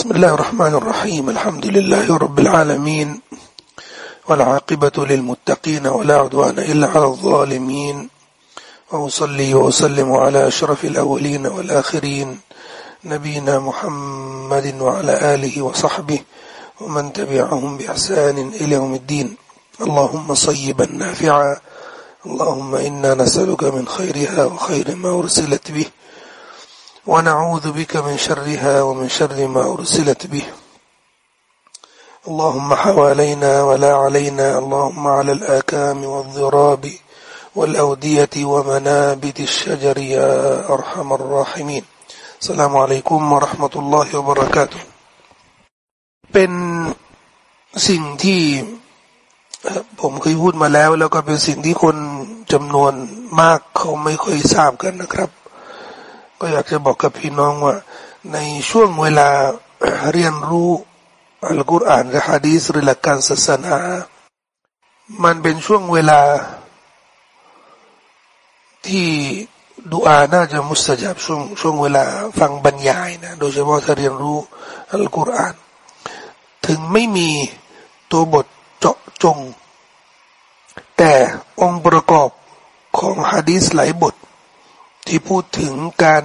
بسم الله الرحمن الرحيم الحمد لله رب العالمين والعاقبة للمتقين ولا عدوان إلا على الظالمين وأصلي وأسلم على أشرف الأولين والآخرين نبينا محمد وعلى آله وصحبه ومن تبعهم بإحسان إلى يوم الدين اللهم صيبا نافعا اللهم إنا نسألك من خيرها وخير ما أرسلت به ونعوذ بك من شرها ومن شر ما أرسلت به اللهم حوالينا ولا علينا اللهم على الآكام والضراب والأودية ومنابت الشجر يا أرحم الراحمين السلام عليكم ورحمة الله وبركاته เป็นสิ่งที่ผมเคยพูดมาแล้วแล้วก็เป็นสิ่งที่คนจำนวนมากเขาไม่ค่อยทราบกันนะครับ ก็อยากจะบอกกับพี่น้องว่า ในช่วงเวลาเรียนรู้อัลกุรอานกับฮะดีสหรือหลักการศาสนา มันเป็นช่วงเวลา ที่ดูอาน่าจะมุสจับช่วงช่วงเวลาฟังบรรยายนะโดยเฉพาะถ้าเรียนรู้อัลกุรอาน ถึงไม่มีตัวบทเจาะจง แต่องค์ประกอบของฮะดีสหลายบท ที่พูดถึงการ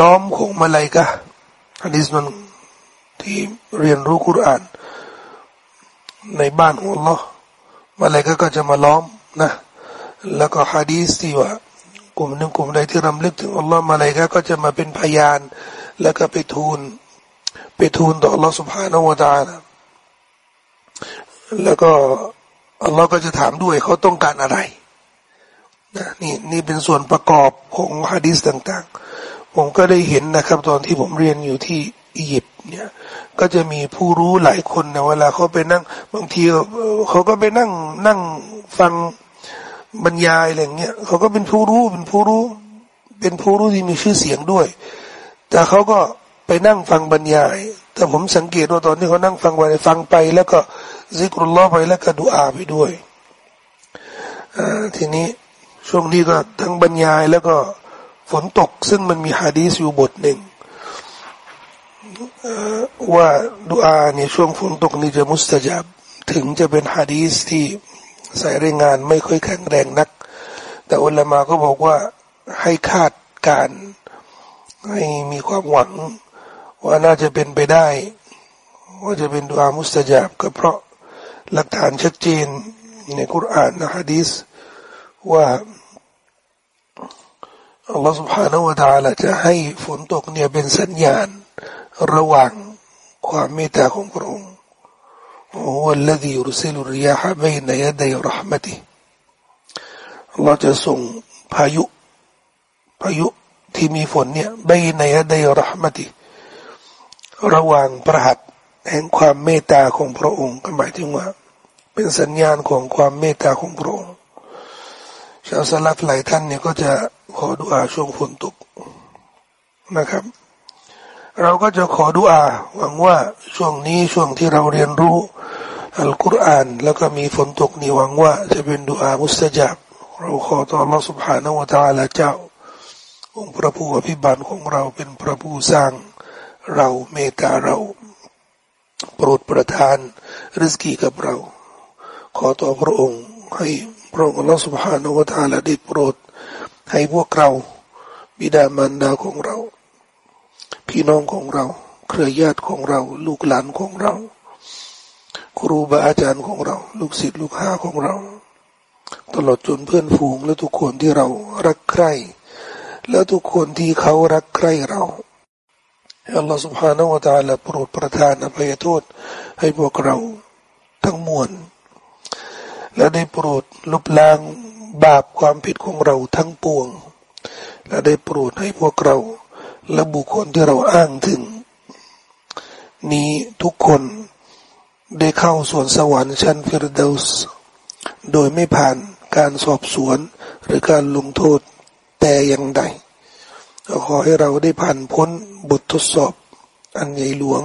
ล้อมของมาลายกอันดิษนั้นที่เรียนรู้คุราน ในบ้านของลลอฮ์มาลายกะก็จะมาล้อมนะแล้วก็ฮะดีสที่ว่ากลุ่มหนึ่งกลุ่มใดที่รำลึกถึงอัลลอฮ์มาเลยก็จะมาเป็นพยาน แล้วก็ไปทูล ไปทูลต่ออัลลอฮ์สุภาโนาวตาแล้วก็อัลลอฮ์ก็จะถามด้วยเขาต้องการอะไร นี่นี่เป็นส่วนประกอบของฮะดิษต่างๆ ผมก็ได้เห็นนะครับ ตอนที่ผมเรียนอยู่ที่อียิปต์เนี่ย ก็จะมีผู้รู้หลายคนนะเวลาเขาไปนั่ง บางทีเขาก็ไปนั่งนั่งฟังบรรยายอะไรเงี้ยเขาก็เป็นผู้รู้เป็นผู้รู้ เป็นผู้รู้ที่มีชื่อเสียงด้วย แต่เขาก็ไปนั่งฟังบรรยาย แต่ผมสังเกตว่าตอนที่เขานั่งฟังไปฟังไป แล้วก็ซิกรุลลอไปแล้วก็ดูอาไปด้วยทีนี้ ช่วงนี้ก็ทั้งบรรยายแล้วก็ฝนตก ซึ่งมันมีฮะดีสอยู่บทหนึ่งว่าดูอาเนี่ยช่วงฝนตกนี่จะมุสตาจับถึงจะเป็นฮะดีสที่ใส่รายงานไม่ค่อยแข็งแรงนัก แต่อุลามาก็บอกว่าให้คาดการให้มีความหวัง ว่าน่าจะเป็นไปได้ ว่าจะเป็นดูอามุสตาจับก็เพราะหลักฐานชัดเจนในคุรานนะฮะดีสว่า อัลลอฮฺ سبحانه และ تعالى จะให้ฝนตกเนี่ยเป็นสัญญาณ ระหว่างความเมตตาของพระองค์ هو الذي يرسل الرياح بين يدي رحمته อัลลอฮ์จะส่งพายุพายุที่มีฝนเนี่ยใบในยดยรหมติระหว่างประหัตแห่งความเมตตาของพระองค์ก็หมายถึงว่า เป็นสัญญาณของความเมตตาของพระองค์ชาวสลับหลายท่านเนี่ยก็จะ ขอดุอาช่วงฝนตกนะครับ เราก็จะขอดุอาหวังว่าช่วงนี้ช่วงที่เราเรียนรู้อัลกุรอานแล้วก็มีฝนตกนี่หวังว่าจะเป็นดุอามุสตับเราขอต่อ Allah سبحانه และ تعالى เจ้าองค์พระผู้อภิบาลของเราเป็นพระผู้สร้างเราเมตตาเราโปรดประทานริสกีกับเรา ขอต่อพระองค์ให้พระองค์ Allah سبحانه และ تعالى ได้โปรด ให้พวกเราบิดามารดาของเรา พี่น้องของเรา เครือญาติของเรา ลูกหลานของเรา ครูบาอาจารย์ของเรา ลูกศิษย์ลูกหาของเรา ตลอดจนเพื่อนฝูงและทุกคนที่เรารักใคร่และทุกคนที่เขารักใคร่เราอัลลอฮฺ سبحانه และ تعالى โปรดประทานอภัยโทษ ให้พวกเราทั้งมวลและได้โปรดลบล้าง บาปความผิดของเราทั้งปวง และได้โปรดให้พวกเรา และบุคคลที่เราอ้างถึง นี้ทุกคนได้เข้าส่วนสวรรค์ชั้นฟิรดาสโดยไม่ผ่านการสอบสวนหรือการลงโทษแต่อย่างใดขอให้เราได้ผ่านพ้นบททดสอบ อันใหญ่หลวง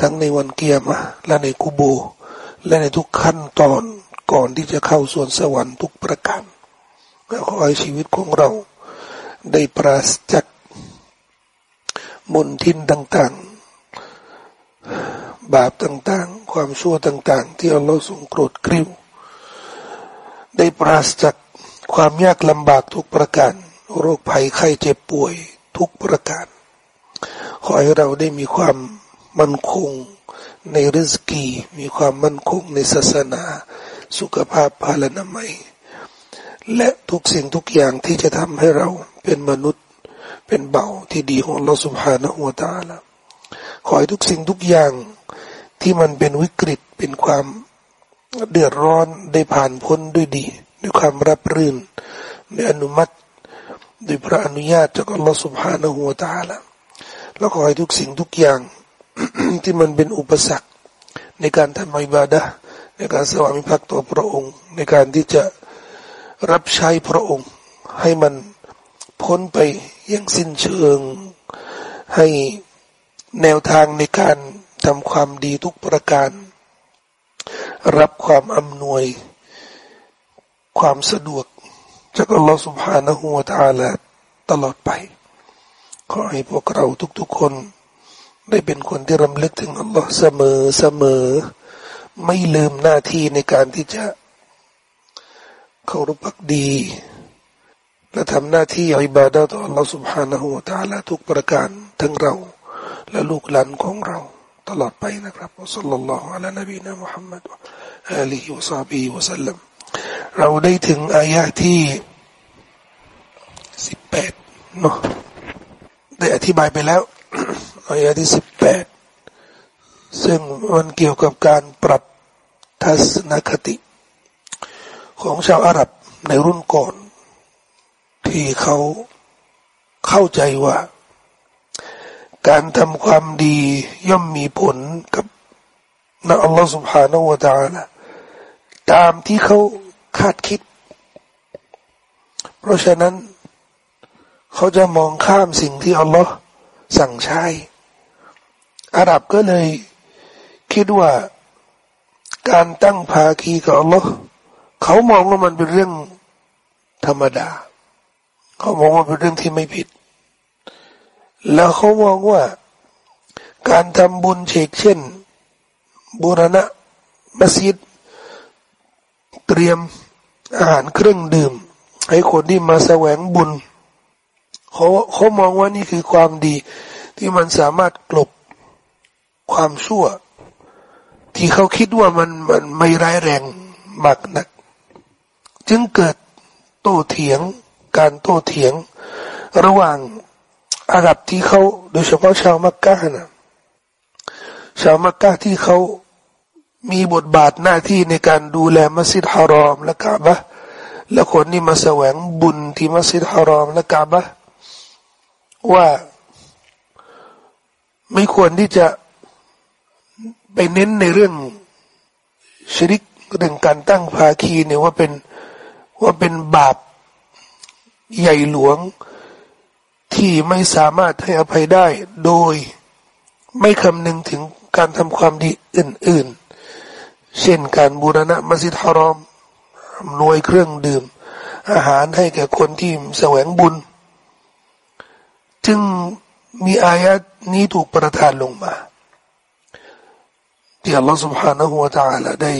ทั้งในวันเกียรมาและในกุโบ และในทุกขั้นตอน ก่อนที่จะเข้าส่วนสวรรค์ทุกประการขอให้ชีวิตของเราได้ปราศจากมนทินต่างๆ บาปต่างๆ ความชั่วต่าง ๆ ที่อัลลอฮ์ทรงโกรธกริ้ว ได้ปราศจากความยากลำบากทุกประการ โรคภัยไข้เจ็บป่วยทุกประการ ขอให้เราได้มีความมั่นคงในริสกี มีความมั่นคงในศาสนา สุขภาพพาลนามัย และทุกสิ่งทุกอย่างที่จะทำให้เราเป็นมนุษย์เป็นเบาที่ดีของเราสุภาณหัวตาละขอให้ทุกสิ่งทุกอย่างที่มันเป็นวิกฤตเป็นความเดือดร้อนได้ผ่านพ้นด้วยดี ด้วยความรับรื่นด้วยอนุมัติด้วยพระอนุญาตจากอัลลอฮฺสุบฮานะฮูวตาละแล้วขอให้ทุกสิ่งทุกอย่างที่มันเป็นอุปสรรคในการทำอิบาดะ ในการสวามิภักดิ์ต่อพระองค์ ในการที่จะรับใช้พระองค์ ให้มันพ้นไปอย่างสิ้นเชิง ให้แนวทางในการทำความดีทุกประการ รับความอำนวย ความสะดวกจากอัลลอฮฺ سبحانه และ تعالى ตลอดไป ขอให้พวกเราทุกๆคน ได้เป็นคนที่รำลึกถึงอัลลอฮ์เสมอเสมอ ไม่ลืมหน้าที่ในการที่จะเคารพพักดีและทำหน้าที่อิบาดะต่อ Allah سبحانه และ تعالى ทุกประการทั้งเรา และลูกหลานของเรา ตลอดไปนะครับอัสลลัลลอฮุอะลัยนบีนะมุฮัมมัดอัลีฮิวะซาบีวะสัลลัมเราได้ถึงอายะที่สิบแปดเนาะได้อธิบายไปแล้วอายะที่สิบแปดซึ่งมันเกี่ยวกับการปรับ ทัศนคติ ของชาวอาหรับในรุ่นก่อนที่เขาเข้าใจว่า การทำความดีย่อมมีผลกับนะอัลลอฮฺ سبحانه และ تعالى ตามที่เขาคาดคิด เพราะฉะนั้น เขาจะมองข้ามสิ่งที่อัลลอฮ์สั่งใช้ อาหรับก็เลยคิดว่า การตั้งภาคีกับอัลลอฮ์เขามองว่ามันเป็นเรื่องธรรมดา เขามองว่าเป็นเรื่องที่ไม่ผิด แล้วเขามองว่าการทำบุญเชกเช่นบูรณะมัสยิดเตรียมอาหารเครื่องดื่ม ให้คนที่มาแสวงบุญเขาเขามองว่านี่คือความดีที่มันสามารถกลบความชั่ว ที่เขาคิดว่ามันมันไม่ร้ายแรงมากนัก จึงเกิดโต้เถียง การโต้เถียง ระหว่างอาหรับที่เขาโดยเฉพาะชาวมักกะนะชาวมักกะที่เขามีบทบาทหน้าที่ในการดูแลมัสยิดฮารอมและกาบะและคนที่มาแสวงบุญที่มัสยิดฮารอมและกาบะว่าไม่ควรที่จะ ไปเน้นในเรื่องชริกเรื่องการตั้งภาคีเนี่ยว่าเป็นว่าเป็นบาปใหญ่หลวงที่ไม่สามารถให้อภัยได้โดยไม่คำนึงถึงการทำความดีอื่น ๆ เช่นการบูรณะมัสยิดฮารอมหน่วยเครื่องดื่ม อาหารให้แก่คนที่แสวงบุญ จึงมีอายะนี้ถูกประทานลงมา ที่อัลลอฮฺ سبحانه และ تعالى ได้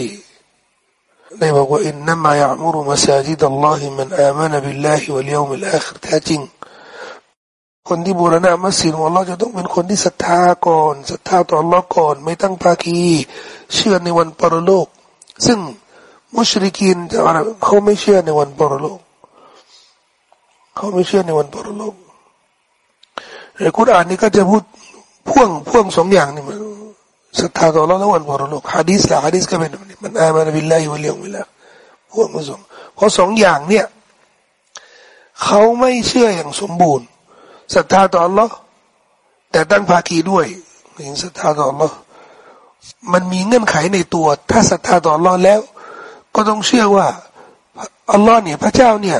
ได้บอกว่าอินนัมายะมุรุมัสยิดอัลลอฮิมันอามันบิลลาฮิวัลยามิลอาครแท้จริงคนที่บูรณะมัสยิดของอัลลอฮ์จะต้องเป็นคนที่ศรัทธาก่อนศรัทธาต่ออัลลอฮ์ก่อน ไม่ตั้งภาคีเชื่อในวันปรโลก ซึ่งมุชริกินจะอะไรเขาไม่เชื่อในวันปรโลกเขาไม่เชื่อในวันปรโลกในคุรานนี้ก็จะพูดพ่วงพ่วงสองอย่างนี่มัน ศรัทธาต่อเราแล้ววันพรโลกฮะดีสละฮะดีสก็เป็นมันอามันบิลลาฮิวะลียมิลละพวกมันสองเพราะสองอย่างเนี่ยเขาไม่เชื่ออย่างสมบูรณ์ศรัทธาต่อ Allah แต่ตั้งภาคีด้วยอย่างศรัทธาต่อ Allah มันมีเงื่อนไขในตัว ถ้าศรัทธาต่อ Allah แล้ว ก็ต้องเชื่อว่าอัลลอฮ์เนี่ยพระเจ้าเนี่ย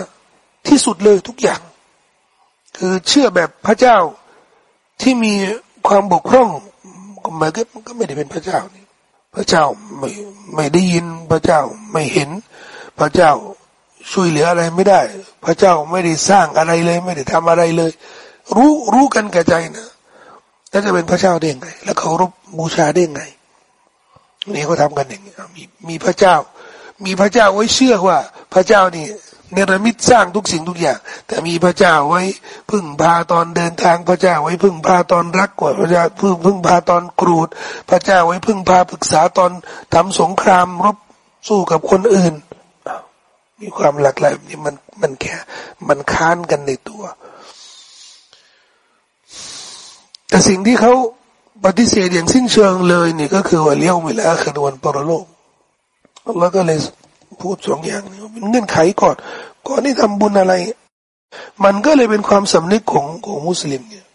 ที่สุดเลยทุกอย่าง คือเชื่อแบบพระเจ้าที่มีความบกพร่อง มาก็มันก็ไม่ได้เป็นพระเจ้านี่พระเจ้าไม่ไม่ได้ยินพระเจ้าไม่เห็น พระเจ้าช่วยเหลืออะไรไม่ได้ พระเจ้าไม่ได้สร้างอะไรเลย ไม่ได้ทำอะไรเลย รู้รู้กันแก่ใจนะแล้วจะเป็นพระเจ้าได้ยังไง แล้วเขารบบูชาได้ยังไงนี่เขาทำกันอย่างนี้มีมีพระเจ้า มีพระเจ้าไว้เชื่อว่า พระเจ้านี่ เนรมิตสร้างทุกสิ่งทุกอย่าง แต่มีพระเจ้าไว้พึ่งพาตอนเดินทาง พระเจ้าไว้พึ่งพาตอนรักกว่าพระเจ้าพึ่งพึ่งพาตอนกรูด พระเจ้าไว้พึ่งพาปรึกษาตอนทำสงครามรบสู้กับคนอื่น มีความหลากหลายนี่มันมันแค่มันค้านกันในตัว แต่สิ่งที่เขาปฏิเสธอย่างสิ้นเชิงเลยนี่ก็คือว่าเลี้ยวไม่แล้วคือวันปรโลกแล้วก็เลย พูดสองอย่างนี้เป็นเงื่อนไขก่อนก่อนที่ทำบุญอะไร มันก็เลยเป็นความสำนึกของของมุสลิมเนี่ย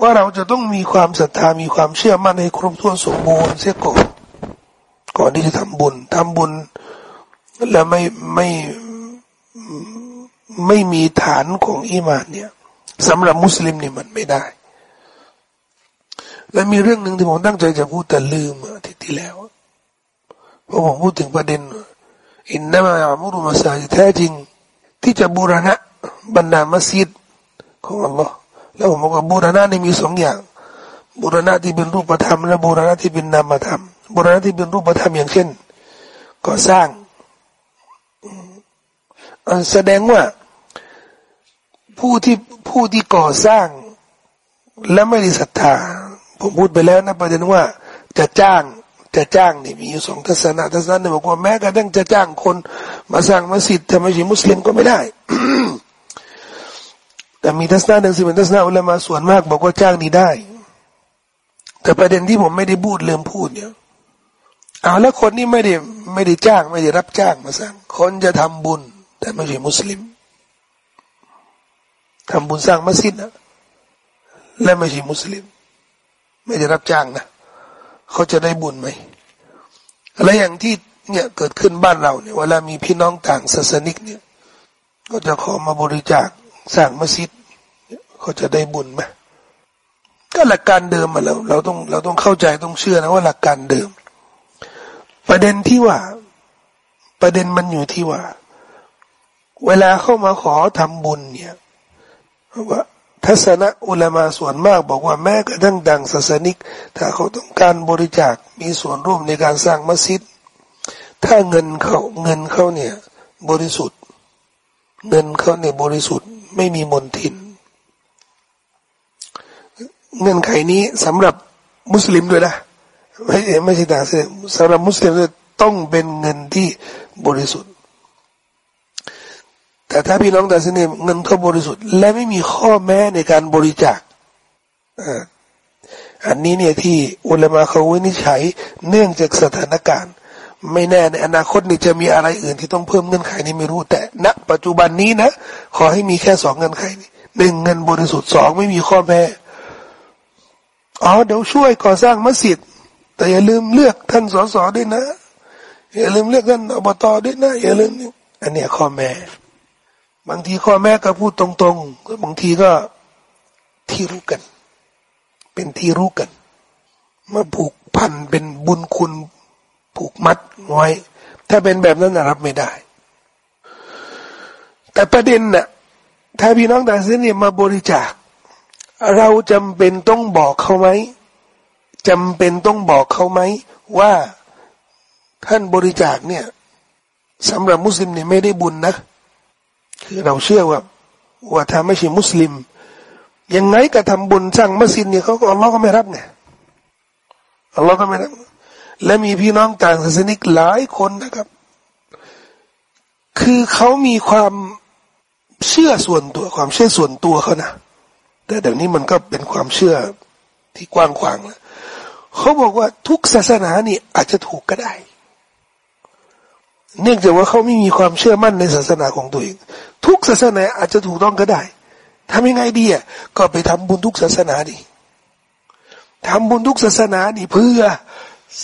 ว่าเราจะต้องมีความศรัทธามีความเชื่อมั่นให้ครบถ้วนสมบูรณ์เสียก่อนก่อนที่จะทำบุญทำบุญ แล้วไม่ไม่ไม่มีฐานของอีมานเนี่ยสำหรับมุสลิมเนี่ยมันไม่ได้ และมีเรื่องหนึ่งที่ผมตั้งใจจะพูดแต่ลืมอาทิตย์ที่แล้วเพราะผมพูดถึงประเด็น อินนามาอัมุรุมาซาแท้จริง ที่จะบูรณะบรรดามัสยิดของอัลลอฮ์แล้วผมบอกว่าบูรณะนี่มีสองอย่างบูรณะที่เป็นรูปธรรมและบูรณะที่เป็นนามธรรมบูรณะที่เป็นรูปธรรมอย่างเช่นก่อสร้างแสดงว่าผู้ที่ผู้ที่ก่อสร้างและไม่ได้ศรัทธาผมพูดไปแล้วนะประเด็นว่าจะจ้าง จะจ้างนี่มีอยู่สองทัศนะทัศนะหนึ่งบอกว่าแม้กระทั่งจะจ้างคน มาสร้างมัสยิดแต่ไม่ใช่มุสลิมก็ไม่ได้ แต่มีทัศนะหนึ่งสิเป็นทัศนะอุลามาส่วนมาก บอกว่าจ้างนี่ได้ แต่ประเด็นที่ผมไม่ได้พูดเริ่มพูดเนี่ยเอาแล้วคนนี้ไม่ได้ไม่ได้จ้าง ไม่ได้รับจ้างมาสร้าง คนจะทำบุญ แต่ไม่ใช่มุสลิมทำบุญสร้างมัสยิดนะและไม่ใช่มุสลิม ไม่ได้รับจ้างนะ เขาจะได้บุญไหมอะไรอย่างที่เนี่ยเกิดขึ้นบ้านเราเนี่ยเวลามีพี่น้องต่างศาสนิกเนี่ย ก็จะขอมาบริจาคสร้างมัสยิดเขาจะได้บุญไหมก็หลักการเดิมมาแล้วเราต้องเราต้องเข้าใจต้องเชื่อนะว่าหลักการเดิม ประเด็นที่ว่า ประเด็นมันอยู่ที่ว่า เวลาเข้ามาขอทำบุญเนี่ยว่า ทัศนะอุลามาส่วนมากบอกว่าแม้กระทั่งดังศาสนิก ถ้าเขาต้องการบริจาคมีส่วนร่วมในการสร้างมัสยิด ถ้าเงินเขาเงินเขาเนี่ยบริสุทธิ์ เงินเขาเนี่ยบริสุทธิ์ไม่มีมลทิน เงินไขนี้สำหรับมุสลิมด้วยนะไม่ไม่ใช่ต่างสำหรับมุสลิมต้องเป็นเงินที่บริสุทธิ์ แต่ถ้าพี่น้องแต่สนิเงินเขาบริสุทธิ์ และไม่มีข้อแม้ในการบริจาคอันนี้เนี่ยที่อุลามะเขาวินิจฉัยเนื่องจากสถานการณ์ ไม่แน่ในอนาคตนี่จะมีอะไรอื่นที่ต้องเพิ่มเงื่อนไขนี่ไม่รู้ แต่ณปัจจุบันนี้นะ ขอให้มีแค่สองเงื่อนไขหนึ่งเงินบริสุทธิ์สองไม่มีข้อแม้อ๋อเดี๋ยวช่วยก่อสร้างมัสยิดแต่อย่าลืมเลือกท่านสสด้วยนะ อย่าลืมเลือกท่านอบตด้วยนะ อย่าลืมอันนี้ข้อแม้ บางทีข้อแม่ก็พูดตรงๆบางทีก็ที่รู้กัน เป็นที่รู้กัน มาผูกพันเป็นบุญคุณ ผูกมัดไว้ ถ้าเป็นแบบนั้นรับไม่ได้ แต่ประเด็นน่ะถ้าพี่น้องต่างศาสนามาบริจาค เราจำเป็นต้องบอกเขาไหมจำเป็นต้องบอกเขาไหมว่าท่านบริจาคเนี่ยสำหรับมุสลิมเนี่ยไม่ได้บุญนะ คือเราเชื่อว่าว่าถ้าไม่ใช่มุสลิม ยังไงก็ทำบุญสร้างมัสยิดเนี่ยเขาก็อัลลอฮ์ก็ไม่รับไงอัลลอฮ์ก็ไม่รับและมีพี่น้องต่างศาสนิกหลายคนนะครับ คือเขามีความเชื่อส่วนตัวความเชื่อส่วนตัวเขานะแต่เดี๋ยวนี้มันก็เป็นความเชื่อที่กว้างขวางแล้วเขาบอกว่าทุกศาสนานี่อาจจะถูกก็ได้ เนื่องจากว่าเขาไม่มีความเชื่อมั่นในศาสนาของตัวเอง ทุกศาสนาอาจจะถูกต้องก็ได้ทำยังไงดีอะก็ไปทำบุญทุกศาสนาดิทำบุญทุกศาสนาดิเพื่อ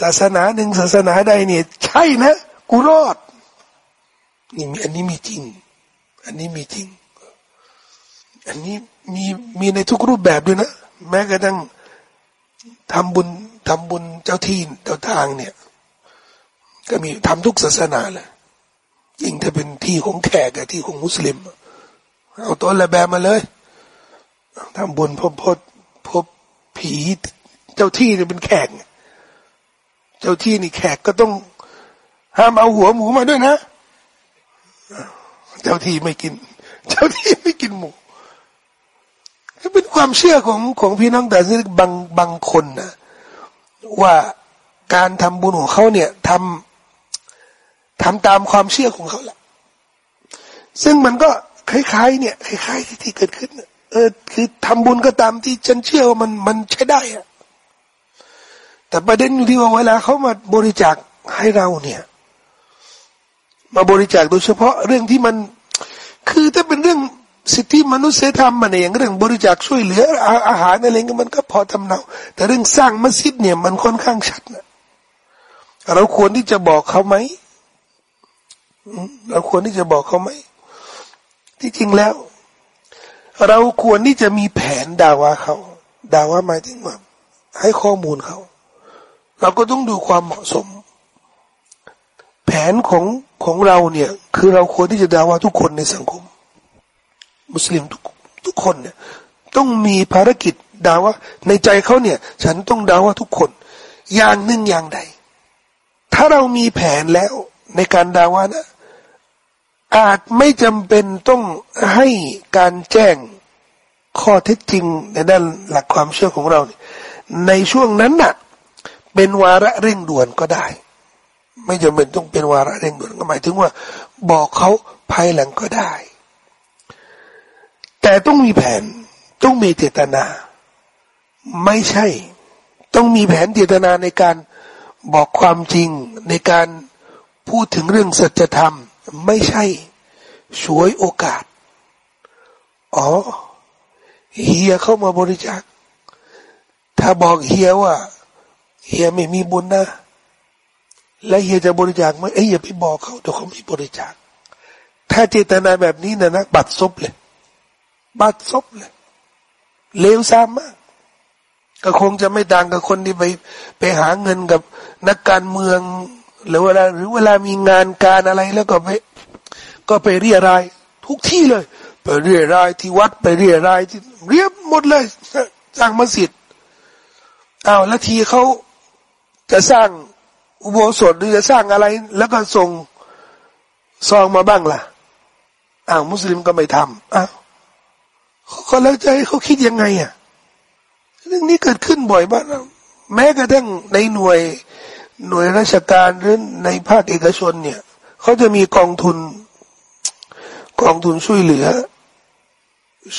ศาสนาหนึ่งศาสนาใดเนี่ยใช่นะ กูรอดนี่มีอันนี้มีจริง อันนี้มีจริง อันนี้มีมีในทุกรูปแบบด้วยนะ แม้กระทั่งทำบุญทำบุญเจ้าที่เจ้าทางเนี่ย ก็มีทำทุกศาสนาแหละ ยิ่งถ้าเป็นที่ของแขกกับที่ของมุสลิม เอาตัวละแบมาเลยทำบุญพบพบพบผีเจ้าที่เนี่ยเป็นแขก เจ้าที่นี่แขกก็ต้องห้ามเอาหัวหมูมาด้วยนะ เจ้าที่ไม่กิน เจ้าที่ไม่กินหมูเป็นความเชื่อของของพี่น้องแต่ซึ่งบางบางคนนะว่าการทำบุญของเขาเนี่ยทำ ทำตามความเชื่อของเขาแหละ ซึ่งมันก็คล้ายๆ เนี่ยคล้ายๆที่ที่เกิดขึ้นเออคือทำบุญก็ตามที่ฉันเชื่อว่ามันมันใช้ได้อะแต่ประเด็นอยู่ที่ว่าเวลาเขามาบริจาคให้เราเนี่ย มาบริจาคโดยเฉพาะเรื่องที่มัน คือถ้าเป็นเรื่องสิทธิมนุษยธรรมมันอย่างเรื่องบริจาคช่วยเหลืออาหารอะไรเงี้ยมันก็พอทำเนาแต่เรื่องสร้างมัสยิดเนี่ยมันค่อนข้างชัดนะเราควรที่จะบอกเขาไหม เราควรที่จะบอกเขาไหมที่จริงแล้ว เราควรที่จะมีแผนดาวาเขาดาวาหมายถึงว่าให้ข้อมูลเขา เราก็ต้องดูความเหมาะสม แผนของของเราเนี่ย คือเราควรที่จะดาวาทุกคนในสังคม มุสลิมทุกทุกคนเนี่ยต้องมีภารกิจดาว่าในใจเขาเนี่ย ฉันต้องดาว่าทุกคน อย่างหนึ่งอย่างใด ถ้าเรามีแผนแล้วในการดาว่านะ อาจไม่จำเป็นต้องให้การแจ้งข้อเท็จจริงในด้านหลักความเชื่อของเรา ในช่วงนั้นน่ะ เป็นวาระเร่งด่วนก็ได้ ไม่จำเป็นต้องเป็นวาระเร่งด่วนก็หมายถึงว่า บอกเขาภายหลังก็ได้ แต่ต้องมีแผนต้องมีเจตนา ไม่ใช่ ต้องมีแผนเจตนาในการบอกความจริงในการพูดถึงเรื่องสัจธรรม ไม่ใช่ช่วยโอกาส อ๋อ เฮียเข้ามาบริจาค ถ้าบอกเฮียว่า เฮียไม่มีบุญนะ และเฮียจะบริจาคไหมเอ้ยอย่าไปบอกเขาเดี๋ยวเขาไม่บริจาค ถ้าเจตนาแบบนี้นะนะบัตรซบเลย บัตรซบเลย เลวซ้ำมากก็คงจะไม่ต่างกับคนที่ไปไปหาเงินกับนักการเมือง หรือเวลาหรือเวลามีงานการอะไรแล้วก็ไป ก็ไปเรียรายทุกที่เลย ไปเรียรายที่วัดไปเรียรายที่เรียบหมดเลยสร้างมัสยิดอ้าวแล้วทีเขาจะสร้างอุโบสถหรือจะสร้างอะไร แล้วก็ส่งซองมาบ้างล่ะอ้าวมุสลิมก็ไม่ทำอ้าวเขาแล้วจะให้เขาคิดยังไงอะเรื่องนี้เกิดขึ้นบ่อยมากแม้กระทั่งในหน่วย หน่วยราชการหรือในภาคเอกชนเนี่ยเขาจะมีกองทุน กองทุนช่วยเหลือ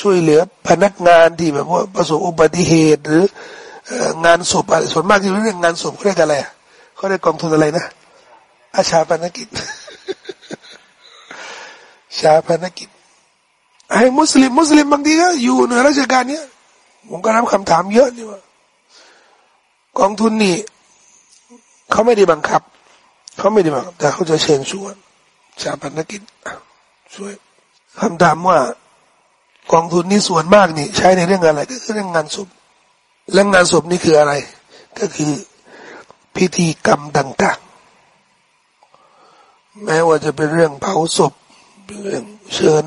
ช่วยเหลือพนักงานที่แบบว่าประสบอุบัติเหตุหรืองานศพอะไรส่วนมากที่เรื่องงานศพเขาเรียกอะไรเขาเรียกกองทุนอะไรนะ อาชาพนกิจ ชาพนกิจไอ้มุสลิมมุสลิมบางทีก็อยู่ในราชการเนี้ยผมก็รับคำถามเยอะนี่ว่ากองทุนนี่ เขาไม่ได้บังคับ เขาไม่ได้บังคับ แต่เขาจะเชิญชวนชาปนกิจช่วยคำถามว่ากองทุนนี้ส่วนมากนี่ ใช้ในเรื่องอะไร ก็คือเรื่องงานศพและงานศพนี่คืออะไร ก็คือพิธีกรรมต่างๆ แม้ว่าจะเป็นเรื่องเผาศพเรื่องเชิญ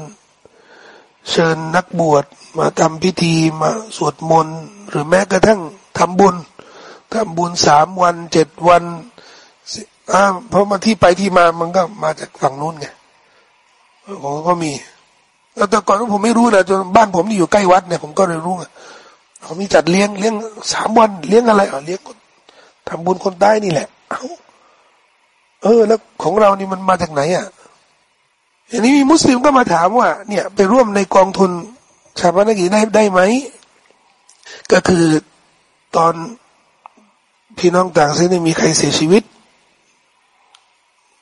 เชิญนักบวชมาทำพิธีมาสวดมนต์หรือแม้กระทั่งทำบุญ ทำบุญสามวันเจ็ดวันอ่าเพราะมาที่ไปที่มามันก็มาจากฝั่งนู้นไงผมก็มีแล้วแต่ก่อนผมไม่รู้นะจนบ้านผมนี่อยู่ใกล้วัดเนี่ยผมก็เลยรู้เขามีจัดเลี้ยงเลี้ยงสามวันเลี้ยงอะไรอ๋อเลี้ยงทำบุญคนใต้นี่แหละเอ้าเออ แล้วของเรานี่มันมาจากไหนอะอย่างนี้มีมุสลิมก็มาถามว่า เนี่ย ไปร่วมในกองทุนชาปนกิจได้ได้ไหมก็คือตอน พี่น้องต่างเส้นมีใครเสียชีวิต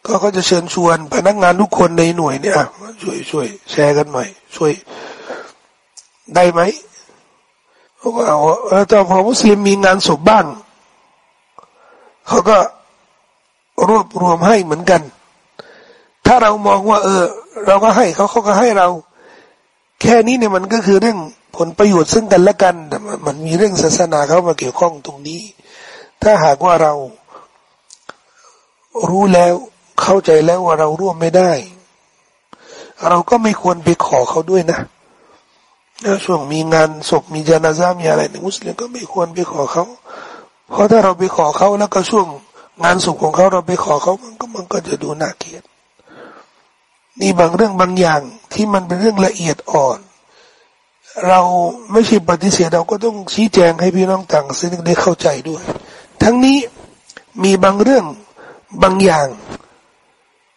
ก็เขาจะเชิญชวนพนักงานทุกคนในหน่วยเนี่ยช่วยช่วยแชร์กันหน่อย ช่วย ได้ไหมเขาก็เอาแล้วตอนพอมุสลิมมีงานศพบ้างเขาก็รวบรวมให้เหมือนกัน ถ้าเรามองว่า เออ เราก็ให้เขาเขาก็ให้เรา แค่นี้เนี่ยมันก็คือเรื่องผลประโยชน์ซึ่งกันและกัน มันมีเรื่องศาสนาเข้ามาเกี่ยวข้องตรงนี้ ถ้าหากว่าเรารู้แล้วเข้าใจแล้วว่าเราร่วมไม่ได้ เราก็ไม่ควรไปขอเขาด้วยนะช่วงมีงานศพมีจานาซามีอะไรในมุสลิมก็ไม่ควรไปขอเขา เพราะถ้าเราไปขอเขาแล้วก็ช่วงงานศพของเขาเราไปขอเขามันก็มันก็จะดูน่าเกลียดนี่บางเรื่องบางอย่างที่มันเป็นเรื่องละเอียดอ่อน เราไม่ใช่ปฏิเสธเราก็ต้องชี้แจงให้พี่น้องต่างศาสนาได้เข้าใจด้วย ทั้งนี้มีบางเรื่องบางอย่าง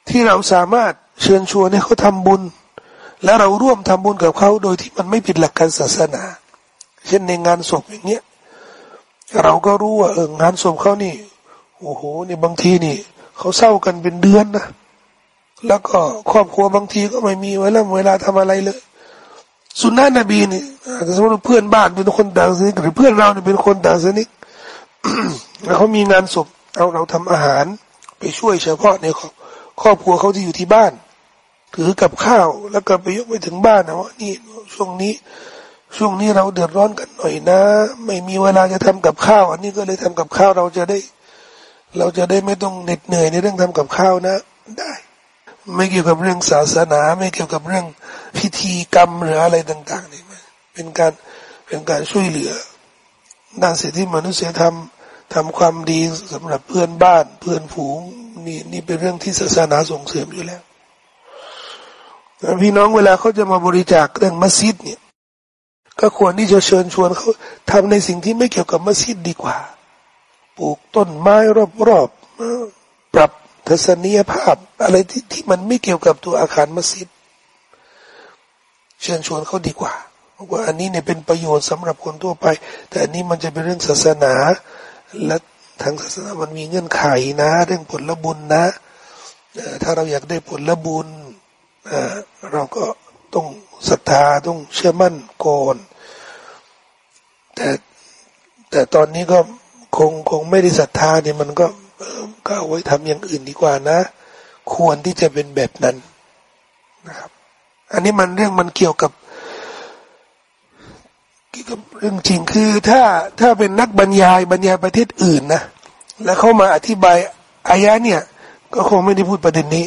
ที่เราสามารถเชิญชวนให้เขาทำบุญ และเราร่วมทำบุญกับเขาโดยที่มันไม่ผิดหลักการศาสนา เช่นในงานศพอย่างเงี้ยเราก็รู้ว่าเอองานศพเขานี่โอ้โหนี่บางทีนี่เขาเศร้ากันเป็นเดือนนะแล้วก็ครอบครัวบางทีก็ไม่มีเวลาเวลาทำอะไรเลยสุนนะนบีนี่สมมติเพื่อนบ้านเป็นคนต่างศาสนิกหรือเพื่อนเราเนี่ยเป็นคนต่างศาสนิก แล้วเขามีงานศพเอาเราทำอาหารไปช่วยเฉพาะในครอบครัวเขาที่อยู่ที่บ้าน ถือกับข้าวแล้วก็ไปยกไปถึงบ้านนะว่านี่ช่วงนี้ ช่วงนี้เราเดือดร้อนกันหน่อยนะ ไม่มีเวลาจะทำกับข้าว อันนี้ก็เลยทำกับข้าวเราจะได้ เราจะได้ไม่ต้องเหน็ดเหนื่อยในเรื่องทำกับข้าวนะ ได้ ไม่เกี่ยวกับเรื่องศาสนา ไม่เกี่ยวกับเรื่องพิธีกรรมหรืออะไรต่างๆนี่เป็นการเป็นการช่วยเหลือด้านสิทธิมนุษยธรรม ทำความดีสำหรับเพื่อนบ้านเพื่อนฝูงนี่นี่เป็นเรื่องที่ศาสนาส่งเสริมอยู่แล้วพี่น้องเวลาเขาจะมาบริจาคเรื่องมัสยิดเนี่ย ก็ควรที่จะเชิญชวนเขาทำในสิ่งที่ไม่เกี่ยวกับมัสยิดดีกว่า ปลูกต้นไม้รอบๆปรับทัศนียภาพ อะไรที่ที่มันไม่เกี่ยวกับตัวอาคารมัสยิด เชิญชวนเขาดีกว่าว่าอันนี้เนี่ยเป็นประโยชน์สำหรับคนทั่วไป แต่อันนี้มันจะเป็นเรื่องศาสนา และทางศาสนามันมีเงื่อนไขนะ เรื่องผลละบุญนะถ้าเราอยากได้ผลละบุญเราก็ต้องศรัทธาต้องเชื่อมั่นก่อนแต่แต่ตอนนี้ก็คงคงไม่ได้ศรัทธาเนี่ยมันก็ก็เอาไว้ทำอย่างอื่นดีกว่านะ ควรที่จะเป็นแบบนั้นนะครับ อันนี้มันเรื่องมันเกี่ยวกับ เรื่องจริงคือถ้าถ้าเป็นนักบรรยายบรรยายประเทศอื่นนะแล้วเข้ามาอธิบายอายะเนี่ย ก็คงไม่ได้พูดประเด็นนี้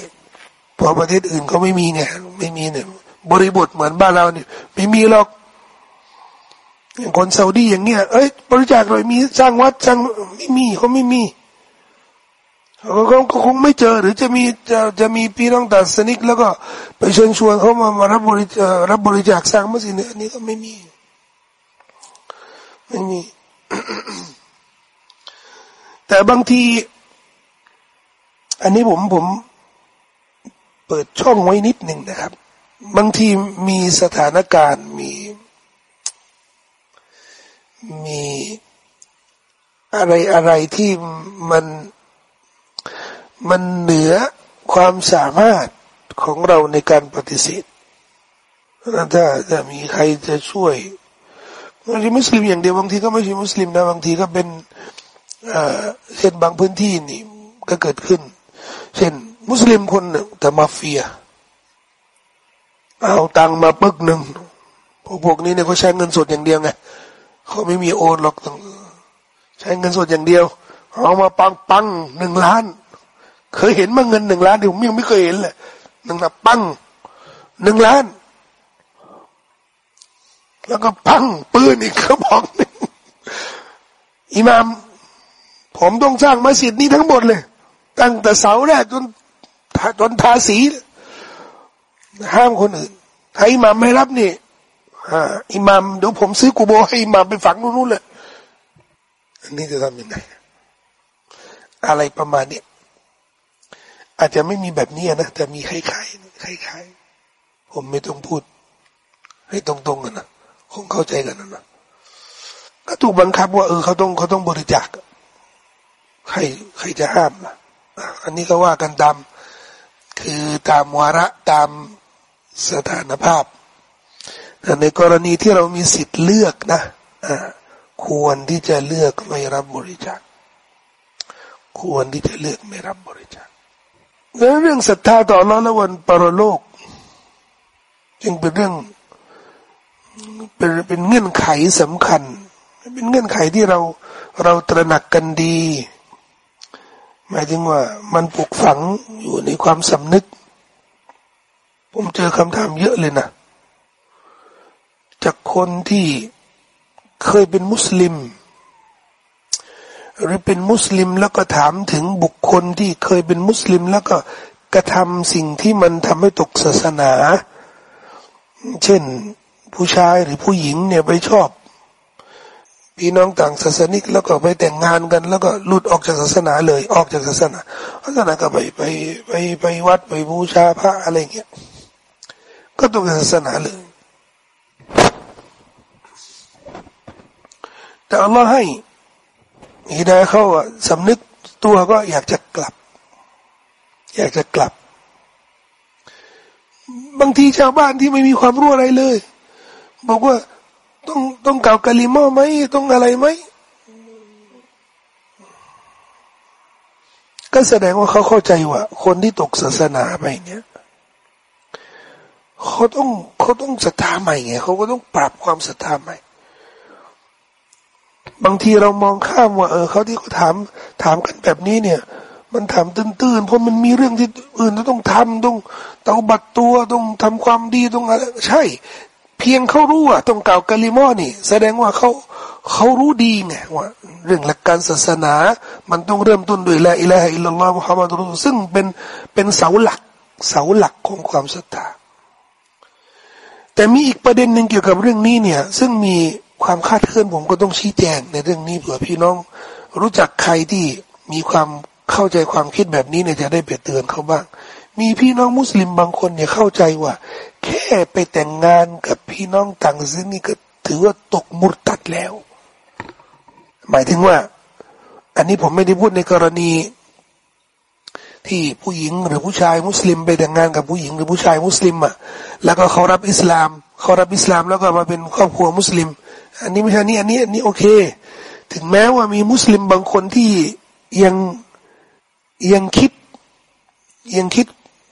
เพราะประเทศอื่นเขาไม่มีเนี่ยไม่มีเนี่ย บริบทเหมือนบ้านเราเนี่ย ไม่มีหรอกอย่างคนซาอุดีอย่างเงี้ยเอ้ยบริจาคเลยมีสร้างวัดสร้างไม่มีเขาไม่มีเขาเขาคงไม่เจอหรือจะมีจะจะมีพี่น้องตัดสนิกแล้วก็ไปเชิญชวนเขามามารับบริรับบริจาคสร้างมัสยิดเนี่ยอันนี้ก็ไม่มี ไม่มี แต่บางที อันนี้ผมผม เปิดช่องไว้นิดหนึ่งนะครับ บางทีมีสถานการณ์มี มีอะไรอะไรที่มันมันเหนือความสามารถของเราในการปฏิเสธถ้าจะมีใครจะช่วย บางทีมุสลิมอย่างเดียวบางทีก็ไม่ใช่มุสลิมนะบางทีก็เป็นเช่นบางพื้นที่นี่ก็เกิดขึ้น เช่น มุสลิมคนหนึ่งแต่มาเฟีย เอาตังมาปึกหนึ่งพวกพวกนี้เนี่ยเขาใช้เงินสดอย่างเดียวไงเขาไม่มีโอนหรอกต้องใช้เงินสดอย่างเดียว เอามาปังปังหนึ่งล้าน เคยเห็นมาเงินหนึ่งล้านเดี๋ยวผมยังไม่เคยเห็นเลยหนึ่งละปังหนึ่งล้าน แล้วก็ปังปืนอีกกระบอกหนึ่งอิมาม ผมต้องสร้างมัสยิดนี้ทั้งหมดเลย ตั้งแต่เสาแรกจนจนทาสี ห้ามคนอื่นถ้าอิหมามไม่รับนี่อิหมามเดี๋ยวผมซื้อกูโบให้อิหมามไปฝังนู่นเลยอันนี้จะทำยังไงอะไรประมาณนี้อาจจะไม่มีแบบนี้นะแต่มีคล้ายๆคล้ายๆผมไม่ต้องพูด ให้ตรงๆกันนะ คงเข้าใจกันนะก็ถูกบังคับว่าเออเขาต้องเขาต้องบริจาคใครใครจะห้ามล่ะอันนี้ก็ว่ากันตามคือตามวาระตามสถานภาพ ในกรณีที่เรามีสิทธิ์เลือกนะควรที่จะเลือกไม่รับบริจาค ควรที่จะเลือกไม่รับบริจาคเรื่องศรัทธาต่อรละวันปรโลก จึงเป็นเรื่อง เป็นเป็นเงื่อนไขสำคัญ เป็นเงื่อนไขที่เราเราตระหนักกันดี หมายถึงว่ามันปลูกฝังอยู่ในความสำนึก ผมเจอคำถามเยอะเลยนะ จากคนที่เคยเป็นมุสลิม หรือเป็นมุสลิมแล้วก็ถามถึงบุคคลที่เคยเป็นมุสลิมแล้วก็กระทำสิ่งที่มันทำให้ตกศาสนา เช่น ผู้ชายหรือผู้หญิงเนี่ยไปชอบพี่น้องต่างศาสนิกแล้วก็ไปแต่งงานกัน แล้วก็หลุดออกจากศาสนาเลย ออกจากศาสนาศาสนาก็ไปไปไปไปวัดไปบูชาพระอะไรเงี้ยก็ตกศาสนาเลยแต่อัลลอฮ์ให้ฮิดายเขาอะสำนึกตัวก็อยากจะกลับ อยากจะกลับ บางทีชาวบ้านที่ไม่มีความรู้อะไรเลย บอกว่าต้องต้องกล่าวกะลิมอไหมต้องอะไรไหมก็แสดงว่าเขาเข้าใจว่า คนที่ตกศาสนาไปเนี่ยเขาต้องเขาต้องศรัทธาใหม่ไงเขาก็ต้องปรับความศรัทธาใหม่ บางทีเรามองข้ามว่า เออเขาที่เขาถามถามกันแบบนี้เนี่ย มันถามตื้นๆเพราะมันมีเรื่องที่อื่นต้องทำต้องเตาบัตรตัวต้องทำความดีต้องอะไรใช่ เพียงเขารู้อะต้องกล่าวกะลิมอนี่ แสดงว่าเขาเขารู้ดีไงว่าเรื่องหลักการศาสนา มันต้องเริ่มต้นด้วยละอิละฮะอิลลัลลอฮ์มุฮัมมัดรุลซึ่งเป็นเป็นเสาหลักเสาหลักของความศรัทธาแต่มีอีกประเด็นหนึ่งเกี่ยวกับเรื่องนี้เนี่ย ซึ่งมีความคาดเคลื่อนผมก็ต้องชี้แจงในเรื่องนี้เผื่อพี่น้อง รู้จักใครที่มีความเข้าใจความคิดแบบนี้เนี่ยจะได้เปเตือนเขาบ้าง มีพี่น้องมุสลิมบางคนเนี่ยเข้าใจว่า แค่ไปแต่งงานกับพี่น้องต่างซึ่งนี่ก็ถือว่าตกมุดตัดแล้ว หมายถึงว่า อันนี้ผมไม่ได้พูดในกรณี ที่ผู้หญิงหรือผู้ชายมุสลิม ไปแต่งงานกับผู้หญิงหรือผู้ชายมุสลิมอะแล้วก็เขารับอิสลามเขารับอิสลามแล้วก็มาเป็นครอบครัวมุสลิม อันนี้ไม่ใช่นี่อันนี้อันนี้โอเค ถึงแม้ว่ามีมุสลิมบางคนที่ยังยังคิดยังคิด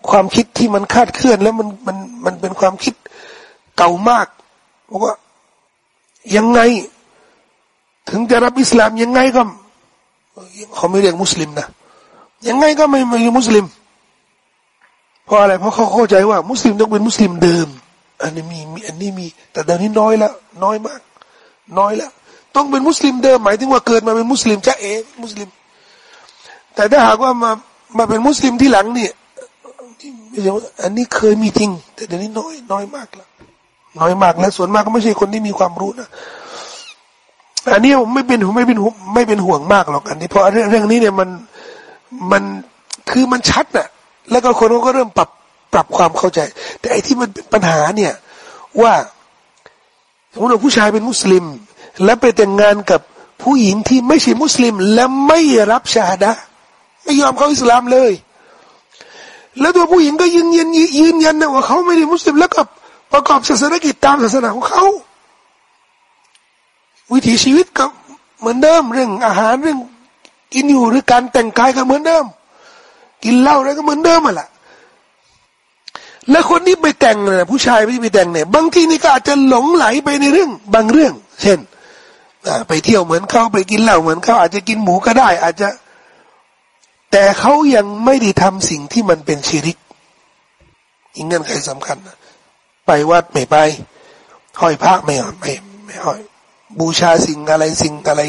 ความคิดที่มันคาดเคลื่อน แล้วมันมันมันเป็นความคิดเก่ามากบอกว่ายังไง ถึงจะรับอิสลามยังไงก็เขาไม่เรียกมุสลิมนะยังไงก็ไม่ไม่มุสลิมเพราะอะไรเพราะเขาเข้าใจว่า มุสลิมต้องเป็นมุสลิมเดิม อันนี้มีมีอันนี้มี แต่เดี๋ยวนี้น้อยแล้วน้อยมาก น้อยแล้วต้องเป็นมุสลิมเดิมหมายถึงว่าเกิดมาเป็นมุสลิมจะเองมุสลิม แต่ถ้าหากว่ามามาเป็นมุสลิมที่หลังเนี่ย อันนี้เคยมีจริง แต่เดี๋ยวนี้น้อยน้อยมากแล้วน้อยมากแล้วส่วนมากก็ไม่ใช่คนที่มีความรู้นะอันนี้ผมไม่เป็นไม่เป็นไม่เป็นห่วงมากหรอกอันนี้เพราะเรื่องเรื่องนี้เนี่ยมันมันคือมันชัดน่ะ แล้วก็คนก็เริ่มปรับปรับความเข้าใจ แต่ไอ้ที่มันเป็นปัญหาเนี่ย ว่าสมมติว่าผู้ชายเป็นมุสลิม แล้วไปแต่งงานกับผู้หญิงที่ไม่ใช่มุสลิม และไม่รับชาดะไม่ยอมเข้าอิสลามเลย แล้วตัวผู้หญิงก็ยืนยันยืนยันนะว่าเขาไม่ได้มุสลิมแล้วก็ประกอบศาสนกิจตามศาสนาของเขา วิถีชีวิตก็เหมือนเดิมเรื่องอาหารเรื่องกินอยู่หรือการแต่งกายก็เหมือนเดิม กินเหล้าอะไรก็เหมือนเดิมอะละแล้วคนที่ไปแต่งเนี่ยผู้ชายที่ไปแต่งเนี่ยบางทีนี่ก็อาจจะหลงไหลไปในเรื่อง บางเรื่อง เช่นไปเที่ยวเหมือนเขาไปกินเหล้าเหมือนเขาอาจจะกินหมูก็ได้ อาจจะ แต่เขายังไม่ได้ทำสิ่งที่มันเป็นชีริกอีกเงื่อนไขสำคัญนะไปวัดไม่ไป ห้อยพระไม่ไม่ไม่ห้อย บูชาสิ่งอะไรสิ่งอะไร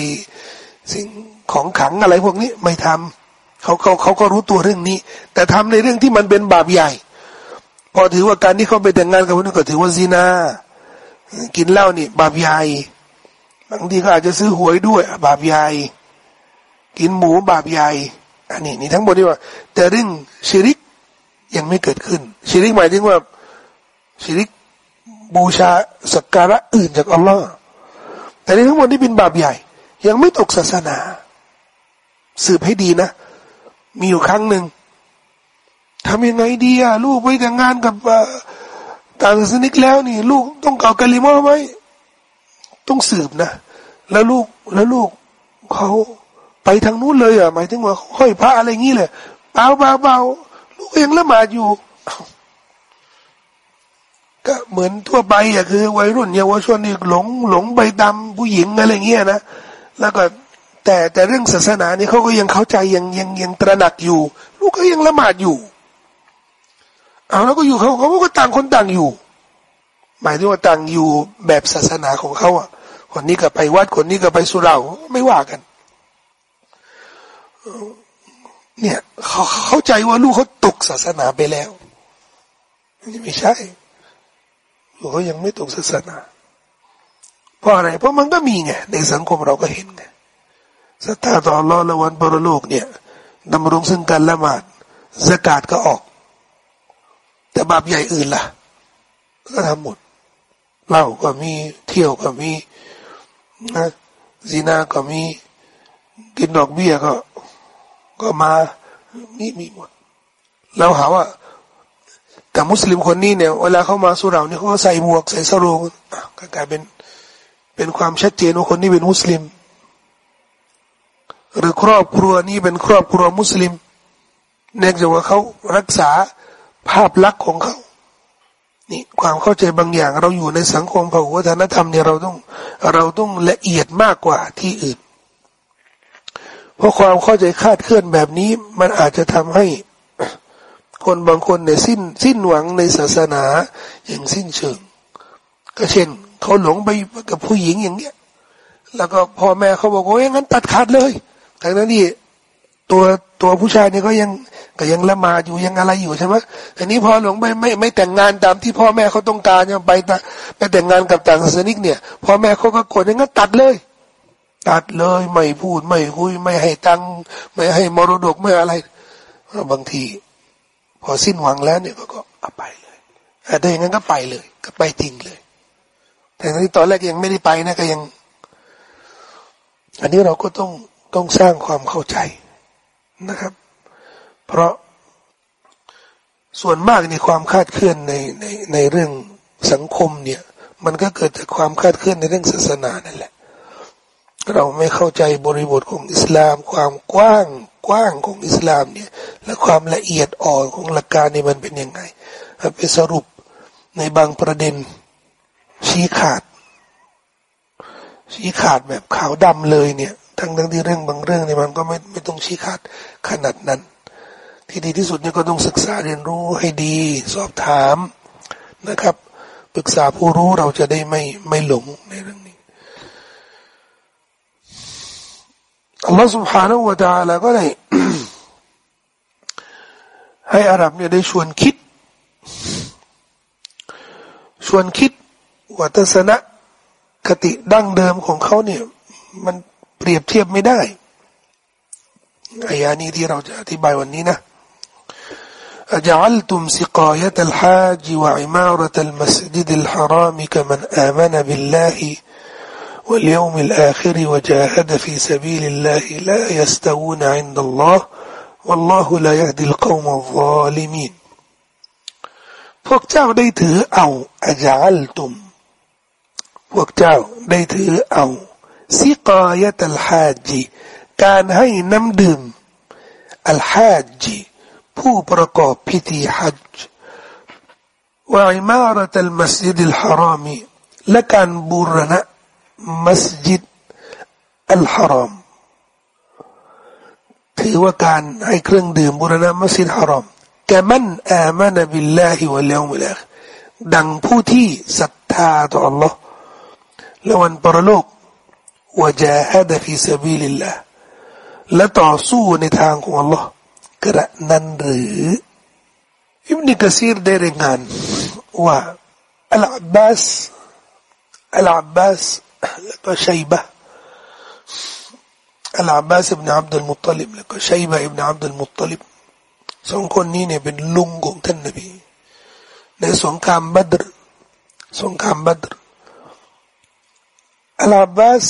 สิ่งของขังอะไรพวกนี้ไม่ทำเขาเขาเขาก็รู้ตัวเรื่องนี้ แต่ทำในเรื่องที่มันเป็นบาปใหญ่ พอถือว่าการที่เขาไปแต่งงานกับคนนี้นก็ถือว่าซีนากินเหล้านี่ บาปใหญ่บางทีก็อาจจะซื้อหวยด้วย บาปใหญ่ กินหมูบาปใหญ่ อันนี้นี่ทั้งหมดที่ว่า แต่เรื่องชิริกยังไม่เกิดขึ้นชิริกหมายถึงว่าชิริกบูชาสักการะอื่นจากอัลลอฮ์แต่ในทั้งหมดที่เป็นบาปใหญ่ ยังไม่ตกศาสนา สืบให้ดีนะ มีอยู่ครั้งหนึ่งทำยังไงดีอะลูกไปแต่งงานกับต่างศาสนิกแล้วนี่ ลูกต้องเก่ากะลิมอไหมต้องสืบนะ แล้วลูกแล้วลูกเขา ไปทางนู้นเลยอะหมายถึงว่าห้อยพระอะไรงี้เลยเปล่าเปล่าเปล่าลูกยังละหมาดอยู่ก็เหมือนทั่วไปอะคือ วัยรุ่นเยาวชนนี่หลงหลงไปตามผู้หญิงอะไรเงี้ยนะแล้วก็แต่แต่เรื่องศาสนานี่เขาก็ยังเข้าใจยังยังยังตระหนักอยู่ ลูกก็ยังละหมาดอยู่เอาแล้วก็อยู่เขาเขาก็ต่างคนต่างอยู่ หมายถึงว่าต่างอยู่แบบศาสนาของเขาอะคนนี้ก็ไปวัดคนนี้ก็ไปสุเหร่าไม่ว่ากัน เนี่ยเขาเข้าใจว่าลูกเขาตกศาสนาไปแล้วไม่ใช่ลูกเขายังไม่ตกศาสนาเพราะอะไรเพราะมันก็มีไงในสังคมเราก็เห็นไงศรัทธาต่อรอละวันปรโลกเนี่ยดำรงซึ่งการละหมาดสกาดก็ออก แต่บาปใหญ่อื่นล่ะ ก็ทำหมดเหล้าก็มีเที่ยวก็มีนะซีนาก็มีกินดอกเบี้ยก็ ก็มามีมีหมดเราหาว่า แต่มุสลิมคนนี้เนี่ยเวลาเขามาสุราเนี่ยเขาใส่หมวกใส่สโรงก็กลายเป็นเป็นความชัดเจนว่าคนนี้เป็นมุสลิม หรือครอบครัวนี้เป็นครอบครัวมุสลิมเนื่องจากว่าเขารักษาภาพลักษณ์ของเขา นี่ความเข้าใจบางอย่างเราอยู่ในสังคมพหุวัฒนธรรมเนี่ยเราต้อง เราต้องละเอียดมากกว่าที่อื่น เพราะความเข้าใจคาดเคลื่อนแบบนี้ มันอาจจะทำให้คนบางคนเนี่ยสิ้นสิ้นหวังในศาสนาอย่างสิ้นเชิง ก็เช่น เขาหลงไปกับผู้หญิงอย่างเงี้ย แล้วก็พ่อแม่เขาบอกว่าอย่างนั้นตัดขาดเลยแต่นั้นนี่ตัวตัวผู้ชายเนี่ยก็ยังก็ยังละมาอยู่ยังอะไรอยู่ใช่ไหมอันนี้พอหลงไปไม่ไม่แต่งงานตามที่พ่อแม่เขาต้องการยังไปไปแต่งงานกับต่างศาสนิกเนี่ยพ่อแม่เขาก็กดอย่างนั้นตัดเลย ตัดเลย ไม่พูดไม่คุย ไม่ให้ตังไม่ให้มรดกไม่อะไรบางที พอสิ้นหวังแล้วเนี่ยก็ก็เอาไปเลยแต่อย่างนั้นก็ไปเลย ก็ไปจริงเลย แต่ที่ตอนแรกยังไม่ได้ไปนะก็ยัง อันนี้เราก็ต้องต้องสร้างความเข้าใจนะครับ เพราะส่วนมากในความคาดเคลื่อนในในในเรื่องสังคมเนี่ย มันก็เกิดจากความคาดเคลื่อนในเรื่องศาสนานั่นแหละ เราไม่เข้าใจบริบทของอิสลาม ความกว้างกว้างของอิสลามเนี่ย และความละเอียดอ่อนของหลักการนี่มันเป็นยังไงไปสรุปในบางประเด็น ชี้ขาด ชี้ขาดแบบขาวดำเลยเนี่ย ทั้งทั้งที่เรื่องบางเรื่องเนี่ยมันก็ไม่ไม่ต้องชี้ขาดขนาดนั้น ที่ดีที่สุดเนี่ยก็ต้องศึกษาเรียนรู้ให้ดี สอบถามนะครับ ปรึกษาผู้รู้เราจะได้ไม่ไม่หลงในเรื่อง อัลลอฮฺ سبحانه และ تعالى ก็ได้ให้อาหรับเนี่ยได้ชวนคิด ชวนคิดว่าทัศนะคติดั้งเดิมของเขาเนี่ยมันเปรียบเทียบไม่ได้อายานี้ที่เราจะอธิบายวันนี้นะ أجعلتم سقاية الحاج وعمارة المسجد الحرام كمن آمن بالله واليوم الآخر وجاهد في سبيل الله لا يستوون عند الله والله لا يهدي القوم الظالمين พวกเจ้าได้ถือเอาอาจาลตุมพวกเจ้าได้ถือเอาซิกายะตัลฮาจีการให้น้ำดื่มอัลฮาจีผู้ประกอบพิธีฮัจวะอิมาระตัลมัสยิดอัลฮารามีและการบูรณะ มัสยิดอัลฮารามถือว่าการให้เครื่องดื่มบูรณะมัสยิดฮารามแกมันอามันบิลลาฮิวะลยามิลาดังผู้ที่ศรัทธาต่อ Allah และวันปรโลกวจาฮัดฟีซาบิลิลละและต่อสู้ในทางของ Allah กระนั้นหรืออิบนิกะซีรได้รายงานว่าอัลอับบาสอัลอับบาส และก็ชัยบะอัลอับบาสอิบนาอับดุลมุตลิบและก็ชัยบะอิบนาอับดุลมุตลิบสองคนนี้เนี่ยเป็นลุงของท่านนบีในสงครามบัตรสงครามบัตรอัลอับบาส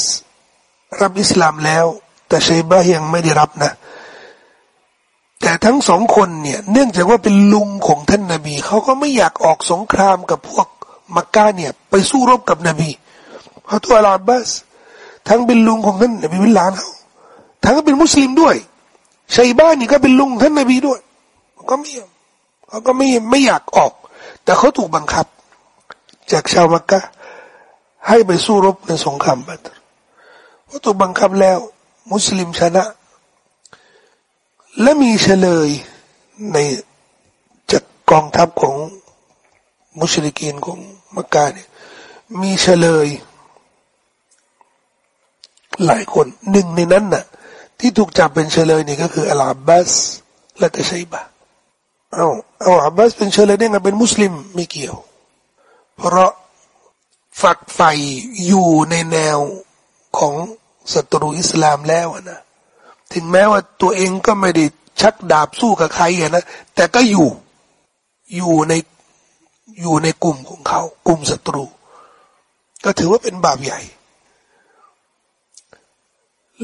รับอิสลามแล้ว แต่ชัยบะยังไม่ได้รับนะ แต่ทั้งสองคนเนี่ย เนื่องจากว่าเป็นลุงของท่านนาบีเขาก็ไม่อยากออกสงครามกับพวกมักกะเนี่ย ไปสู้รบกับนบี เพราตัวอัลอับบาสทั้งเป็นลุงของท่านนบีเป็นหลานเขาทั้งเป็นมุสลิมด้วยชัยบะนี่ก็เป็นลุงท่านนบีด้วยก็ไม่เขาก็ไม่ไม่อยากออก แต่เขาถูกบังคับ จากชาวมักกะให้ไปสู้รบในสงครามบัตรเพอถูกบังคับแล้ว มุสลิมชนะ และมีเฉลยในจากกองทัพของมุชริกีนของมักกะเนี่ยมีเฉลย หลายคนหนึ่งในนั้นน่ะ ที่ถูกจับเป็นเฉลยนี่ก็คืออัลอาบบาสและก็ชัยบะเอาเอาอับบาสเป็นเฉลยได้ไงเป็นมุสลิมไม่เกี่ยว เพราะฝักใฝ่อยู่ในแนวของศัตรูอิสลามแล้วนะถึงแม้ว่าตัวเองก็ไม่ได้ชักดาบสู้กับใครนะแต่ก็อยู่อยู่ในอยู่ในกลุ่มของเขา กลุ่มศัตรู ก็ถือว่าเป็นบาปใหญ่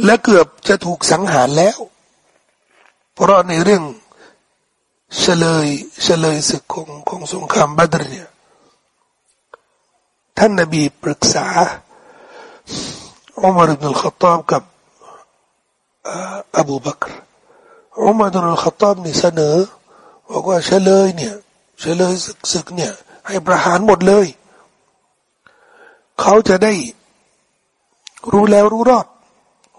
และเกือบจะถูกสังหารแล้ว เพราะในเรื่องเฉลยเฉลยศึกของของสงครามบัตรเนี่ยท่านนบีปรึกษาอุมารอิบนุลขตอบกับอบูบักรอุมารอิบนุลขตอบนี่เสนอบอกว่าเฉลยเนี่ยเฉลยศึกศึกเนี่ย ให้ประหารหมดเลย เขาจะได้รู้แล้วรู้รอด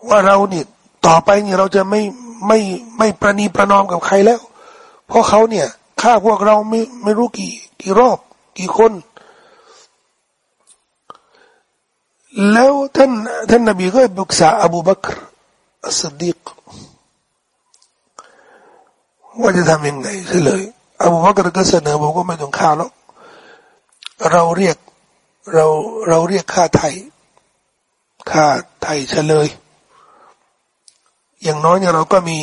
ว่าเราเนี่ยต่อไปเนี่ยเราจะไม่ไม่ไม่ประนีประนอมกับใครแล้ว เพราะเขาเนี่ยฆ่าพวกเราไม่ไม่รู้กี่ กี่รอบ กี่คน แล้วท่านท่านนบีก็ปรึกษาอบูบักรอัสดิกว่าจะทำยังไงเลยอบูบักรก็เสนอบอกว่าไม่ต้องฆ่าแล้วเราเรียกเราเราเรียกค่าไทยค่าไทยเฉลย อย่างน้อยเนี่ยเราก็มี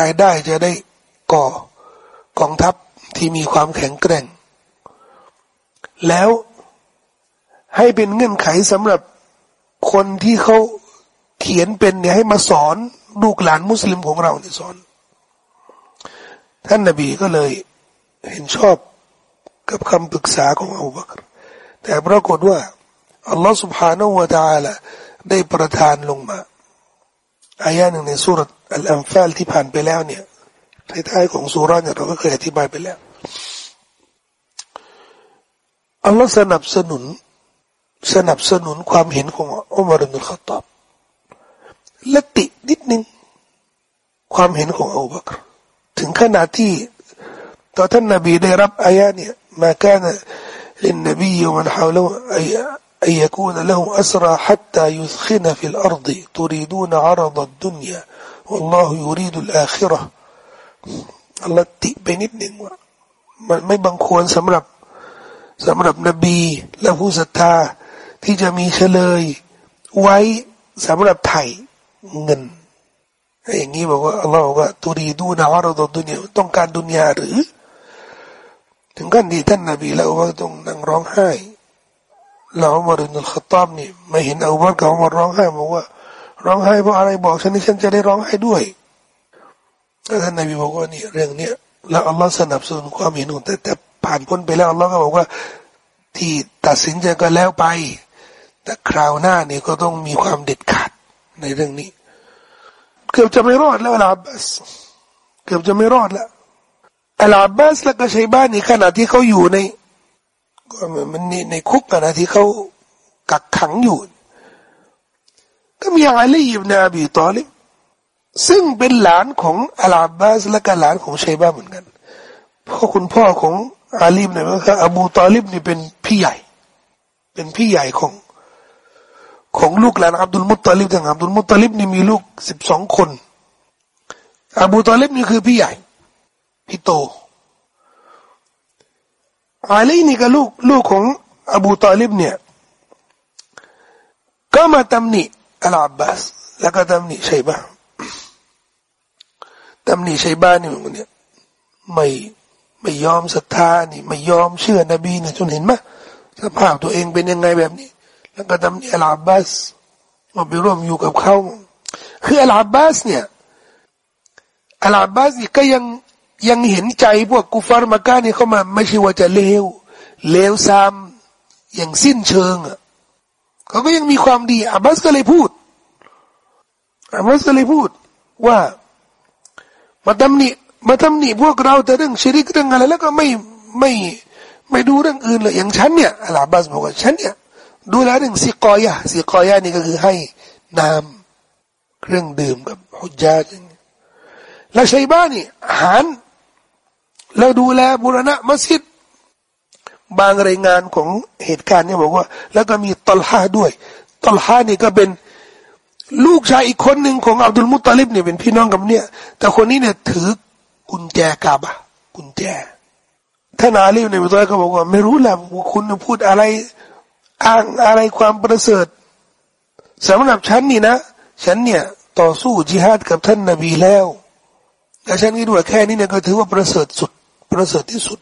รายได้จะได้ก่อกองทัพที่มีความแข็งแกร่ง แล้วให้เป็นเงื่อนไขสำหรับคนที่เขาเขียนเป็นเนี่ยให้มาสอนลูกหลานมุสลิมของเราเนี่ยสอน ท่านนบีก็เลยเห็นชอบกับคำปรึกษาของอบูบักรแต่ปรากฏว่าอัลลอฮฺ سبحانه และ تعالى ได้ประทานลงมา อายะหนึ่งในสุรอัลอัมฟาลที่ผ่านไปแล้วเนี่ยท้ายๆของสุราเนี่ยเราก็เคยอธิบายไปแล้วอัลลอฮ์สนับสนุน สนับสนุนความเห็นของอุมารุนุลขตอบและตินิดนึงความเห็นของอูบักรถึงขนาดที่ตอนท่านนบีได้รับอายะเนี่ยมาแก่นลินนบีอยู่มันหาวแล้วอายะ أن يكون لهم أسرى حتى يثخن في الأرض تريدون عرض الدنيا والله يريد الآخرة อัลลอฮ์ติไปนิดหนึ่งว่ามันไม่บังควรสำหรับสำหรับนบีและผู้ศรัทธาที่จะมีเฉลยไว้สำหรับไถ่เงินอย่างนี้บอกว่าอัลลอฮ์บอกว่าตุรีดูนะวารดดุนยาต้องการดุนยาหรือถึงขั้นที่ท่านนบีแล้วว่าต้องนั่งร้องไห้ เราอุมารอินุลขตอบนี่ไม่เห็นอาบัตกับอุมารร้องไห้บอกว่า ร้องไห้เพราะอะไรบอกฉันนี่ฉันจะได้ร้องไห้ด้วยแล้วท่านนบีบอกว่านี่เรื่องเนี้ยแล้วอัลลอฮ์สนับสนุนความเห็นของแต่แต่ผ่านพ้นไปแล้วอัลลอฮ์ก็บอกว่า ที่ตัดสินใจก็แล้วไป แต่คราวหน้านี่ก็ต้องมีความเด็ดขาดในเรื่องนี้ เกือบจะไม่รอดแล้วลาบัสเกือบจะไม่รอดแล้วอัลอาบบาสและก็ชัยบ้านนี่ขณะที่เขาอยู่ใน ก็มันในในคุกขณะที่เขากักขังอยู่ ก็มีอาลีอิบนาบีตอลิบซึ่งเป็นหลานของอัลอาบบาสและก็หลานของชัยบ้าเหมือนกันพราะคุณพ่อของอาลีบเนี่ยก็คืออบูตอลิบนี่เป็นพี่ใหญ่ เป็นพี่ใหญ่ของของลูกหลานอับดุลมุตตลิบทั้งอับดุลมุตตลิบนี่มีลูกสิบสองคน อบูตอลิบนี่คือพี่ใหญ่ พี่โต อาลีนี่ก็ลูกลูกของอบูตอลิบเนี่ย ก็มาตำหนิอัลอาบบาส แล้วก็ตำหนิชัยบ้าตำหนิชัยบานี่มันเนี่ยไม่ไม่ยอมศรัทธานี่ ไม่ยอมเชื่อนบีนี่ยจนเห็นไหมสภาพตัวเองเป็นยังไงแบบนี้ แล้วก็ตำหนิอัลอาบบาสมาไปร่วมอยู่กับเขาคืออัลอาบบาสเนี่ยอัลอาบบาสนี่ก็ยัง ยังเห็นใจพวกกุฟาร์มาก้าเนี่ยเข้ามา ไม่ใช่ว่าจะเลวเลวซ้ำอย่างสิ้นเชิงอะเขาก็ยังมีความดีอับบาสก็เลยพูดอับบาสก็เลยพูด ว่ามาตำหนิมาตำหนิพวกเราแต่เรื่องชีริกเรื่องอะไรแล้วก็ไม่ไม่ไม่ดูเรื่องอื่นเลยอย่างฉันเนี่ยอัลาบบสบอกว่าฉันเนี่ยดูแลเรื่องสิกอยะสิกอยะนี่ก็คือให้น้ำเครื่องดื่มกับฮุจญาอย่างแล้วชัยบ้านนี่อาหาร แล้วดูแลบุรณะมัสยิด บางรายงานของเหตุการณ์เนี่ยบอกว่า แล้วก็มีตอลฮาด้วยตอลฮานี่ก็เป็นลูกชายอีกคนหนึ่งของอับดุลมุตลิบเนี่ยเป็นพี่น้องกับเนี่ย แต่คนนี้เนี่ยถือกุญแจกาบะกุญแจท่านอาลีในบิตอยก็บอกว่า ไม่รู้แหละว่าคุณพูดอะไรอ้างอะไรความประเสริฐสำหรับฉันนี่นะ ฉันเนี่ยต่อสู้จิฮาดกับท่านนบีแล้วแต่ฉันคิดว่าแค่นี้เนี่ยก็ถือว่าประเสริฐสุด ประเสริฐที่สุด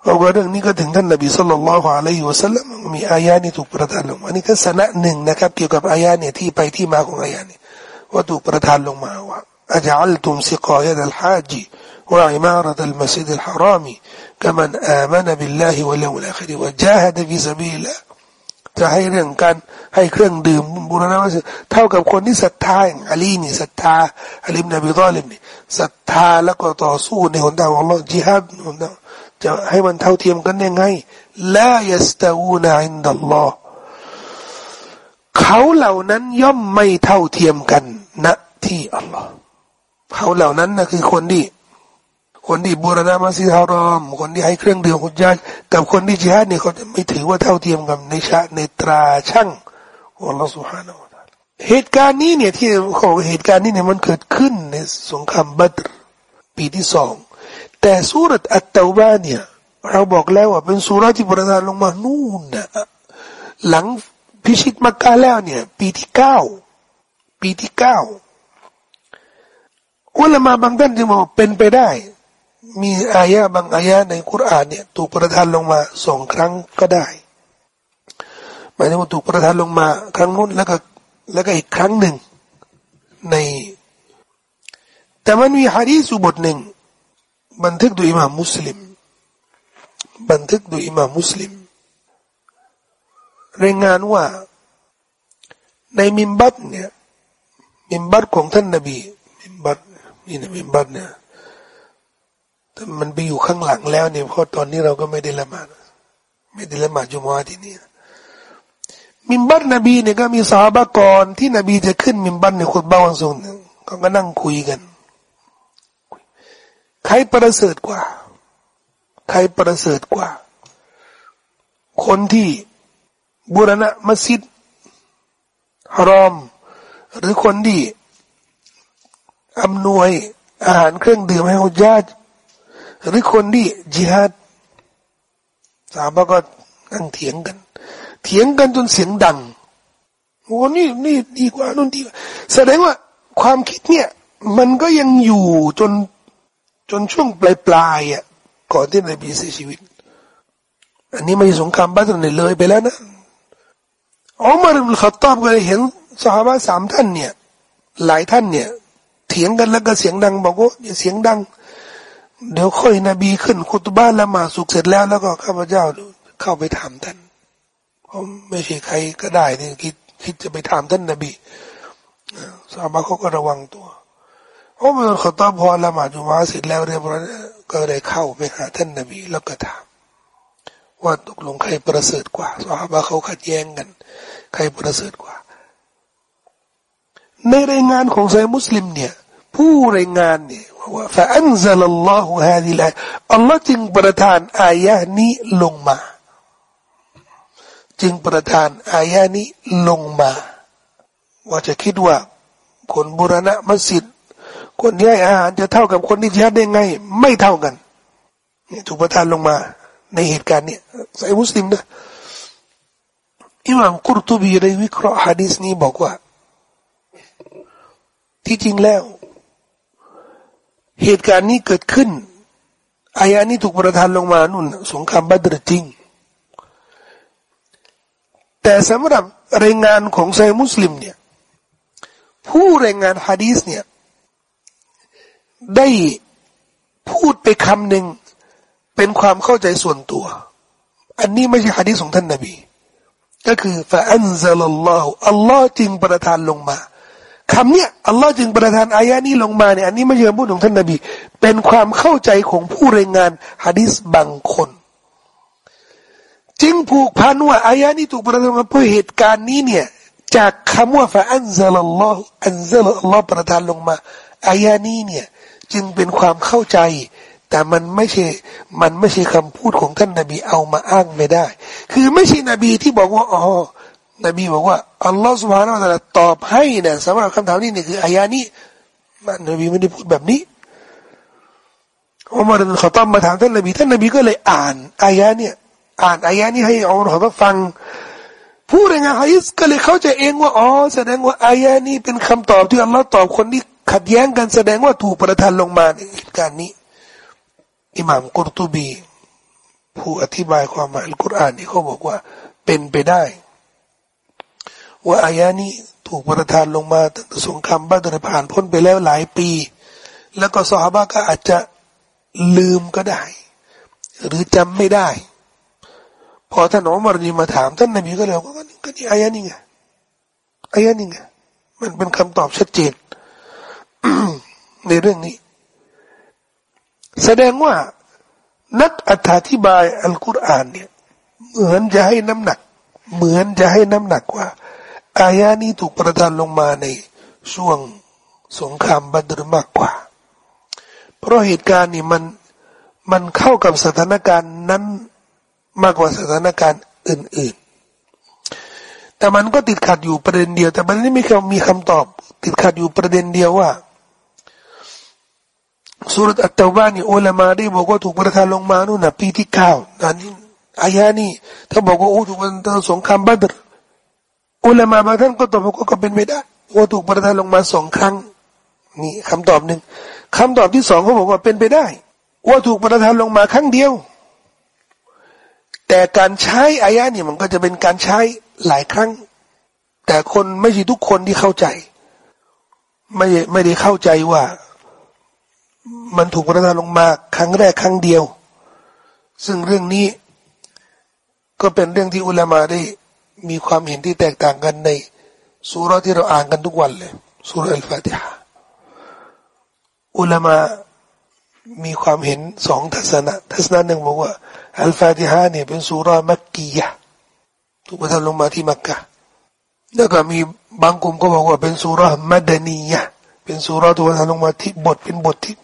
เพราะว่าเรื่องนี้ก็ถึงท่านนบีสุลต่านละฮ์อะลัยฮิวะสัลลัมมีอายาเนี่ถูกประทานลงมาอันนี้ทัศนะหนึ่งนะครับ เกี่ยวกับอายะฮ์เนี่ยที่ไปที่มาของอายะฮ์เนี่ยว่าถูกประทานลงมาว่า أجعلتم سقاية الحاج وعمارة المسجد الحرام كمن آمن بالله واليوم الآخر وجاهد في سبيل الله จะให้เรื่องการให้เครื่องดื่มบูรณะมัสยิดเท่ากับคนที่ศรัทธาอาลีนี่ศรัทธาอาลีมนบีตอลิมนี่ศรัทธาแล้วก็ต่อสู้ในหนทางของเราจิฮัดหนทางจะให้มันเท่าเทียมกันยังไงลายัสตาอูนาอินดัลลอฮ์เขาเหล่านั้นย่อมไม่เท่าเทียมกันณที่อัลลอฮ์เขาเหล่านั้นนะคือคนที่ คนที่บูรณะมัสยิดฮารอม คนที่ให้เครื่องดื่มหุญากับคนที่จิฮาดเนี่ยเขาจะไม่ถือว่าเท่าเทียมกันในชาในตราช่างอัลลอฮฺสุฮานาเหตุการณ์นี้เนี่ยที่ของเหตุการณ์นี้เนี่ยมันเกิดขึ้นในสงครามบัตรปีที่สองแต่สุรัตอัตตาบาเนี่ยเราบอกแล้วว่าเป็นสุรัตที่ประทานลงมานู่นนะหลังพิชิตมักกะแล้วเนี่ยปีที่เก้าปีที่เก้าอุลามาบางท่านจึงบอกเป็นไปได้ มีอายะบางอายะในคุรานเนี่ยถูกประทานลงมาสองครั้งก็ได้หมายถึงว่าถูกประทานลงมา ครั้งนู้นแล้วก็แล้วก็อีกครั้งหนึ่งใน แต่มันมีฮะดีสุบทหนึ่ง บันทึกโดยอิหม่ามมุสลิม บันทึกโดยอิหม่ามมุสลิมรายงานว่าในมิมบัตเนี่ยมิมบัตของท่านนบีมิมบัตนี่นะมิมบัตเนี่ย แต่มันไปอยู่ข้างหลังแล้วเนี่ยเพราะตอนนี้เราก็ไม่ได้ละหมาดไม่ได้ละหมาดจุมอาที่นี่มิมบัตนบีเนี่ยก็มีสาบะกรที่นบีจะขึ้นมิมบัตในขุดบ้าวันศุกร์ก็ก็นั่งคุยกัน ใครประเสริฐกว่า ใครประเสริฐกว่า คนที่บูรณะมัสยิดฮารอม หรือคนที่อำนวยอาหารเครื่องดื่มให้ฮุญาต หรือคนที่จิฮัดสาบะก็นั่งเถียงกัน เถียงกันจนเสียงดังโอ้นี่นี่ดีกว่านู่นดีกว่าแสดงว่าความคิดเนี่ย มันก็ยังอยู่จนจนช่วงปลายปลายอะก่อนที่นบีเสียชีวิต อันนี้ไม่ใช่สงครามบ้านเลยเลยไปแล้วนะอุมารอิบนุขัตตอบก็เลยเห็นสหายสามท่านเนี่ย หลายท่านเนี่ย เถียงกันแล้วก็เสียงดัง บอกว่าเสียงดัง เดี๋ยวค่อยนบีขึ้นคุตบ้านละหมาสุกเสร็จแล้วแล้วก็ข้าพเจ้าเข้าไปถามท่านเพราะไม่ใช่ใครก็ได้นี่คิดคิดจะไปถามท่านนบีสาบะเขาก็ระวังตัวเพราะมันเขาตอบพอละหมาจุมาเสร็จแล้วเรียบร้อยก็เลยเข้าไปหาท่านนบีแล้วก็ถาม ว่าตกลงใครประเสริฐกว่าสาบะเขาขัดแย้งกัน ใครประเสริฐกว่า ในรายงานของไซมุสลิมเนี่ย ผู้รายงานนี่ว่าฟาอันซาลลอฮุฮาดิลาอัลลอฮ์จึงประทานอายะนี้ลงมา จึงประทานอายะนี้ลงมา ว่าจะคิดว่า คนบุรณะมัสยิดคนที่ให้อาหารจะเท่ากับคนที่ยัดได้ไง ไม่เท่ากันนี่ถูกประทานลงมา ในเหตุการณ์นี้ยใส่มุสลิมนะอิหม่ามกุรตุบีได้วิเคราะห์ฮะดีษนี้บอกว่า ที่จริงแล้ว เหตุการณ์นี้เกิดขึ้นอายานี้ถูกประทานลงมานุ่น สงครามบัตรจริง แต่สำหรับรายงานของไซมุสลิมเนี่ย ผู้รายงานฮะดีสเนี่ย ได้พูดไปคำหนึ่งเป็นความเข้าใจส่วนตัว อันนี้ไม่ใช่ฮะดีสของท่านนบี ก็คือفأنزل الله อัลลอฮ์จึงประทานลงมา คำเนี้ยอัลลอฮ์จึงประทานอายะนี้ลงมาเนี่ยอันนี้ไม่ใช่คำพูดของท่านนบี เป็นความเข้าใจของผู้รายงานฮะดีสบางคน จึงผูกพันว่าอายะนี้ถูกประทานมาเพราะเหตุการณ์นี้เนี่ยจากคำว่าفأنزل الله أنزل อัลลอฮ์ประทานลงมาอายะนี้เนี่ยจึงเป็นความเข้าใจ แต่มันไม่ใช่มันไม่ใช่คำพูดของท่านนบีเอามาอ้างไม่ได้ คือไม่ใช่นบีที่บอกว่าอ๋อ นบีบอกว่าอัลลอฮฺสุบฮานาอัลลอฮฺตอบให้นี่ยสำหรับคำถามนี้นี่คืออายานี้มันนบีไม่ได้พูดแบบนี้อุมารบินขอตามมาถามท่านนบีท่านนบีก็เลยอ่านอายะเนี่ยอ่านอายะนี้ให้อุมารขตามฟังผู้รายงานฮะดิษก็เลยเข้าใจเองว่าอ๋อแสดงว่าอายะนี้เป็นคำตอบที่อัลลอฮ์ตอบคนที่ขัดแย้งกันแสดงว่าถูกประทานลงมาในเหตุการณ์นี้ อิหม่ามกุรตุบี ผู้อธิบายความหมายอัลกุรอานนี่เขาบอกว่าเป็นไปได้ ว่าอายะนี้ถูกประทานลงมาตั้งแต่สงครามบัตรผ่านพ้นไปแล้วหลายปี แล้วก็ซอฮาบะก็อาจจะลืมก็ได้ หรือจำไม่ได้ พอท่านอุมารนี่มาถามท่านนบีก็เลยว่าก็นี่อายะนี้ไงอายะนี้ไงมันเป็นคำตอบชัดเจนในเรื่องนี้ แสดงว่านักอธิบายอัลกุรอานเนี่ย เหมือนจะให้น้ำหนัก เหมือนจะให้น้ำหนักว่า อายานี้ถูกประทานลงมาในช่วงสงครามบัตรมากกว่า เพราะเหตุการณ์นี่มันมันเข้ากับสถานการณ์นั้นมากกว่าสถานการณ์อื่น ๆ แต่มันก็ติดขัดอยู่ประเด็นเดียว แต่มันไม่มีคำมีคำตอบ ติดขัดอยู่ประเด็นเดียวว่าสุรอัตตาบานี่อุลามาได้บอกว่าถูกประทานลงมานู่นนะปีที่เก้าอันนี้อายานี่ถ้าบอกว่าโอ้ถูกประทานสงครามบัตร อุลามาบางท่านก็ตอบว่าก็เป็นไม่ได้ว่าถูกประทานลงมาสองครั้ง นี่คำตอบหนึ่งคำตอบที่สองเขาบอกว่าเป็นไปได้ ว่าถูกประทานลงมาครั้งเดียว แต่การใช้อายะนี่มันก็จะเป็นการใช้หลายครั้ง แต่คนไม่ใช่ทุกคนที่เข้าใจ ไม่ไม่ได้เข้าใจว่า มันถูกประทานลงมาครั้งแรกครั้งเดียว ซึ่งเรื่องนี้ก็เป็นเรื่องที่อุลามาได้ มีความเห็นที่แตกต่างกันในสุราที่เราอ่านกันทุกวันเลยสุรอัลฟาติฮะอุลามามีความเห็นสองทัศนะทัศนะหนึ่งบอกว่าอัลฟาติฮะเนี่ยเป็นสุรามักกียะถูกประทานลงมาที่มักกะแล้วก็มีบางกลุ่มก็บอกว่าเป็นสุรามัดนียะเป็นสุราถูกประทานลงมาที่บทเป็นบทที่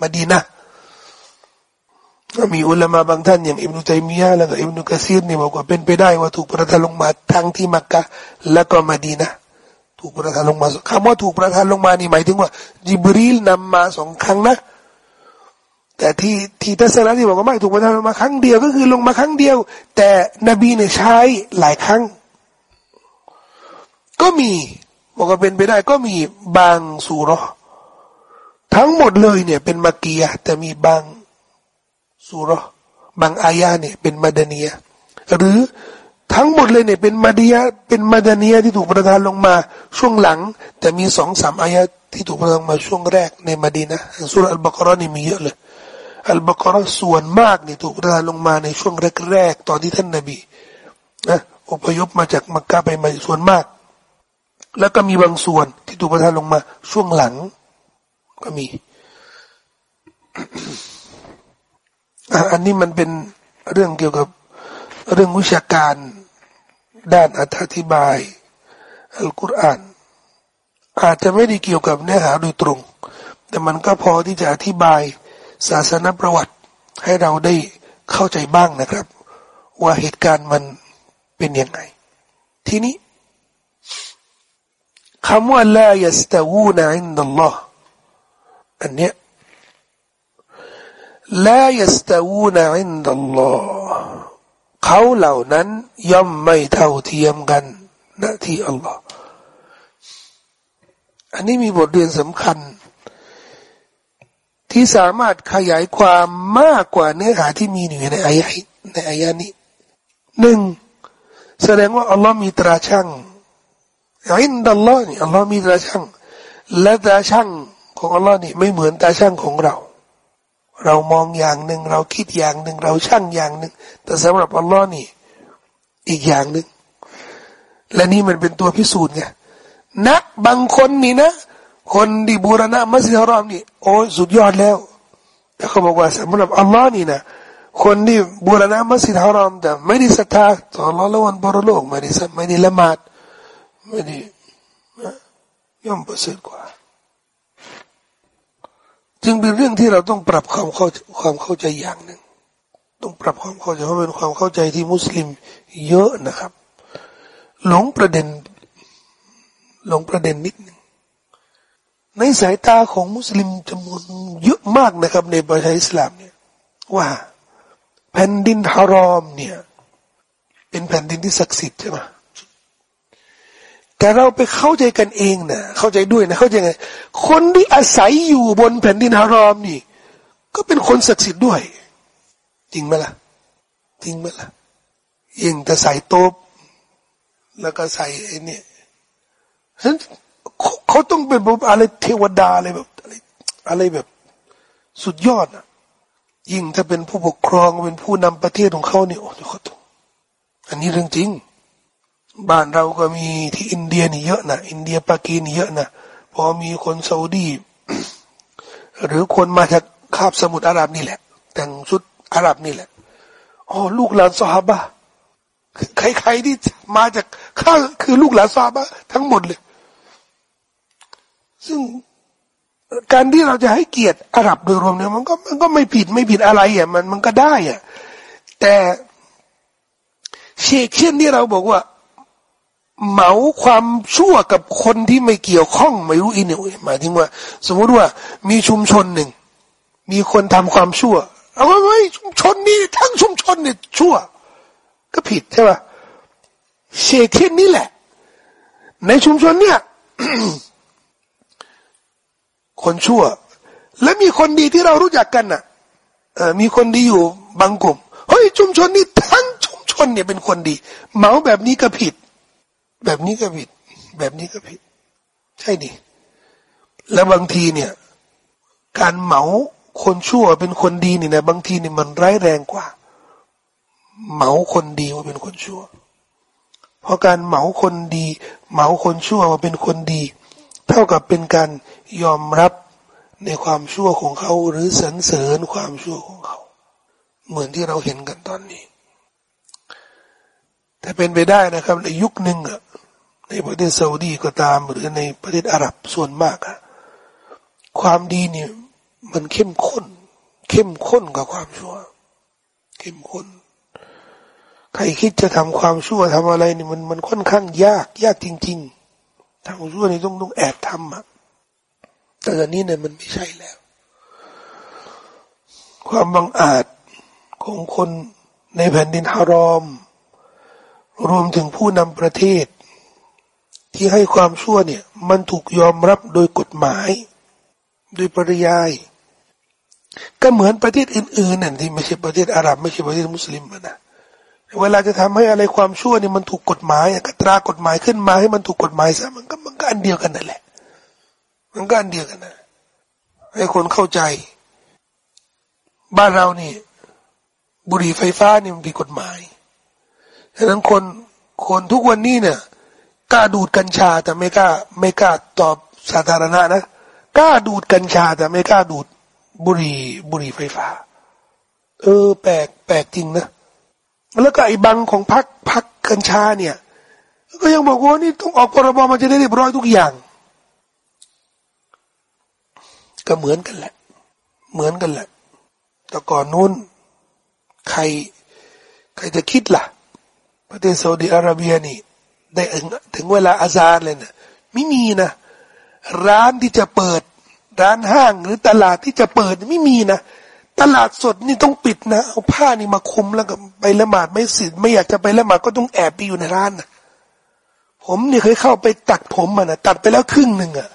มดีนะ มีอุลามะบางท่านอย่างอิบนุตัยมียะแล้วก็อิบนุกะซีรเนี่ยบอกว่าเป็นไปได้ว่าถูกประทานลงมาทั้งที่มักกะแล้วก็มาดีนะถูกประทานลงมาคำว่าถูกประทานลงมานี่หมายถึงว่าจิบรีลนำมาสองครั้งนะ แต่ที่ที่ทัศนะที่บอกว่าไม่ถูกประทานลงมาครั้งเดียวก็คือลงมาครั้งเดียว แต่นบีเนี่ยใช้หลายครั้ง ก็มีบอกว่าเป็นไปได้ก็มีบางสุรทั้งหมดเลยเนี่ยเป็นมักกียะแต่มีบาง สุรบางอายะเนี่ยเป็นมาดานียหรือทั้งหมดเลยเนี่ยเป็นมาดียเป็นมาดานียที่ถูกประทานลงมาช่วงหลัง แต่มีสองสามอายะที่ถูกประทานมาช่วงแรกในมาดีนะสุรอัลบากรอนี่มีเยอะเลยอัลบากรอส่วนมากนี่ถูกประทานลงมาในช่วงแรกๆตอนที่ท่านนบีนะอพยพมาจากมักกะไปมาส่วนมาก แล้วก็มีบางส่วนที่ถูกประทานลงมาช่วงหลังก็มี อันนี้มันเป็นเรื่องเกี่ยวกับเรื่องวิชาการด้านอธิบายอัลกุรอาน อาจจะไม่ได้เกี่ยวกับเนื้อหาโดยตรง แต่มันก็พอที่จะอธิบายศาสนประวัติให้เราได้เข้าใจบ้างนะครับ ว่าเหตุการณ์มันเป็นยังไง ทีนี้คำว่าลายสตาวูนอินดัลลอฮ์อันเนี้ย ลายสตาวูนอินดัลลอฮ์เขาเหล่านั้นย่อมไม่เท่าเทียมกันณที่อัลลอฮ์อันนี้มีบทเรียนสำคัญ ที่สามารถขยายความมากกว่าเนื้อหาที่มีอยู่ในอายะในอายะนี้หนึ่งแสดงว่าอัลลอฮ์มีตราช่างอินดัลลอฮ์นี่อัลลอฮ์มีตราช่างและตราช่างของอัลลอฮ์นี่ไม่เหมือนตาช่างของเรา เรามองอย่างหนึ่ง เราคิดอย่างหนึ่ง เราช่างอย่างหนึ่ง แต่สำหรับอัลลอฮ์นี่ อีกอย่างหนึ่ง และนี่มันเป็นตัวพิสูจน์ไงนะบางคนนี่นะ คนที่บูรณะมัสยิดฮารอมนี่โอ้สุดยอดแล้วแต่เขาบอกว่าสำหรับอัลลอฮ์นี่นะคนที่บูรณะมัสยิดฮารอมแต่ไม่ได้ศรัทธาต่ออัลลอฮ์และวันบรโลกไม่ได้ไม่ได้ละหมาดไม่ได้ย่อมประเสริฐกว่า จึงเป็นเรื่องที่เราต้องปรับความเข้าความเข้าใจอย่างหนึ่ง ต้องปรับความเข้าใจเพราะเป็นความเข้าใจที่มุสลิมเยอะนะครับ หลงประเด็น หลงประเด็นนิดหนึ่งในสายตาของมุสลิมจำนวนเยอะมากนะครับ ในประเทศอิสลามเนี่ยว่าแผ่นดินฮารอมเนี่ย เป็นแผ่นดินที่ศักดิ์สิทธิ์ใช่ไหม แต่เราไปเข้าใจกันเองนะเข้าใจด้วยนะเข้าใจไง คนที่อาศัยอยู่บนแผ่นดินฮารอมนี่ ก็เป็นคนศักดิ์สิทธิ์ด้วย จริงไหมล่ะ จริงไหมล่ะยิ่งจะใส่โต๊ะแล้วก็ใส่ไอ้นี่ฉะนั้นเขาต้องเป็นอะไรเทวดาอะไรแบบอะไรอะไรแบบสุดยอดอะ ยิ่งถ้าเป็นผู้ปกครองเป็นผู้นำประเทศของเขาเนี่ยโอ้เขาต้องอันนี้เรื่องจริง บ้านเราก็มีที่อินเดียนี่เยอะนะอินเดียปากีนี่เยอะนะพอมีคนซาอุดีหรือคนมาจากคาบสมุทรอาหรับนี่แหละ แต่งชุดอาหรับนี่แหละอ๋อลูกหลานซอฮาบะใครๆที่มาจากข้าคือลูกหลานซอฮาบะทั้งหมดเลย ซึ่งการที่เราจะให้เกียรติอาหรับโดยรวมเนี่ยมันก็มันก็ไม่ผิดไม่ผิดอะไรอะมันมันก็ได้อะแต่เชกเช่นที่เราบอกว่า เหมาความชั่วกับคนที่ไม่เกี่ยวข้องไม่รู้อินเนี่ยหมายถึงว่า สมมติว่ามีชุมชนหนึ่ง มีคนทำความชั่ว เอาไว้ชุมชนนี้ทั้งชุมชนเนี่ยชั่ว ก็ผิดใช่ป่ะเชกเช่นนี้แหละ ในชุมชนเนี่ยคนชั่ว และมีคนดีที่เรารู้จักกันน่ะมีคนดีอยู่บางกลุ่มเฮ้ยชุมชนนี้ทั้งชุมชนเนี่ยเป็นคนดี เหมาแบบนี้ก็ผิด แบบนี้ก็ผิด แบบนี้ก็ผิด ใช่ดิ แล้วบางทีเนี่ย การเหมาคนชั่วเป็นคนดีนี่นะบางทีนี่มันร้ายแรงกว่า เหมาคนดีว่าเป็นคนชั่ว เพราะการเหมาคนดี เหมาคนชั่วว่าเป็นคนดี เท่ากับเป็นการยอมรับในความชั่วของเขาหรือสรรเสริญความชั่วของเขา เหมือนที่เราเห็นกันตอนนี้ แต่เป็นไปได้นะครับในยุคหนึ่งอะ ในประเทศซาอุดีก็ตาม หรือในประเทศอาหรับส่วนมากอะความดีเนี่ยมันเข้มข้น เข้มข้นกับความชั่ว เข้มข้น ใครคิดจะทำความชั่วทำอะไรนี่มันมันค่อนข้างยาก ยากจริง ๆทำชั่วนี่ต้องต้องแอบทำอะแต่ตอนนี้เนี่ยมันไม่ใช่แล้ว ความบังอาจของคนในแผ่นดินฮารอม รวมถึงผู้นำประเทศ ที่ให้ความชั่วเนี่ย มันถูกยอมรับโดยกฎหมาย โดยปริยาย ก็เหมือนประเทศอื่นๆนั่นที่ไม่ใช่ประเทศอาหรับไม่ใช่ประเทศมุสลิมนะเวลาจะทำให้อะไรความชั่วนี่มันถูกกฎหมายกตรากฎหมายขึ้นมาให้มันถูกกฎหมายซะมันก็มันก็อันเดียวกันนั่นแหละ มันก็อันเดียวกันนะให้คนเข้าใจ บ้านเรานี่ บุหรี่ไฟฟ้านี่มันผิดกฎหมายฉะนั้นคนคนทุกวันนี้เนี่ย กล้าดูดกัญชา แต่ไม่กล้าไม่กล้าตอบสาธารณะนะกล้าดูดกัญชา แต่ไม่กล้าดูดบุหรี่บุหรี่ไฟฟ้า เออ แปลกแปลกจริงนะแล้วก็ไอ้บังของพักพักกัญชาเนี่ย ก็ยังบอกว่านี่ต้องออกพรบมันจะได้เรียบร้อยทุกอย่าง ก็เหมือนกันแหละ เหมือนกันแหละ แต่ก่อนนู้นใคร ใครจะคิดล่ะ ประเทศซาอุดิอาระเบียนี่ ได้ถึงเวลาอาซาเลยนะไม่มีนะร้านที่จะเปิด ร้านห้างหรือตลาดที่จะเปิดไม่มีนะตลาดสดนี่ต้องปิดนะเอาผ้านี่มาคุมแล้วก็ไปละหมาดไม่สิไม่อยากจะไปละหมาดก็ต้องแอบไปอยู่ในร้านนะผมเนี่ยเคยเข้าไปตัดผมมานะตัดไปแล้วครึ่งหนึ่งอะ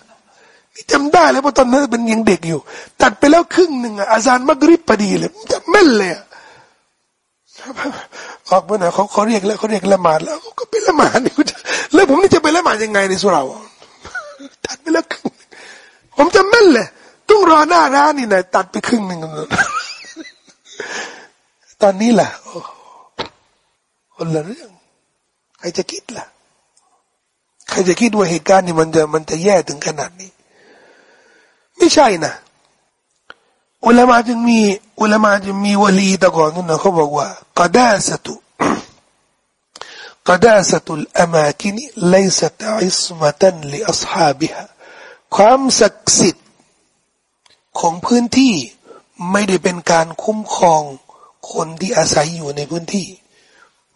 จำได้เลยเพราะตอนนั้นเป็นยังเด็กอยู่ ตัดไปแล้วครึ่งหนึ่งอะอาจารย์มักริบพอดีเลยจำแม่นเลยอ ออกมาหน่อยเขาเขาเรียกแล้วเขาเรียกละหมาดแล้วก็ไปละหมาดนี่แล้วผมนี่จะไปละหมาดยังไงในสุราตัดไปแล้วครึ่งผมจำแม่นเลยต้องรอหน้าร้านนี่นะตัดไปครึ่งหนึ่งตอนนี้แหละคนละเรื่องใครจะคิดล่ะใครจะคิดว่าเหตุการณ์นี้มันจะมันจะแย่ถึงขนาดนี้ ไม่ใช่นะ อุลามาจึงมีอุลามาจึงมีวลีตะก่อนนั่นนะเขาบอกว่ากดาสตุกดาสตุลอามาคินไลสตอิสมตันลิอัศฮาบิฮะความศักดิ์สิทธิ์ของพื้นที่ไม่ได้เป็นการคุ้มครองคนที่อาศัยอยู่ในพื้นที่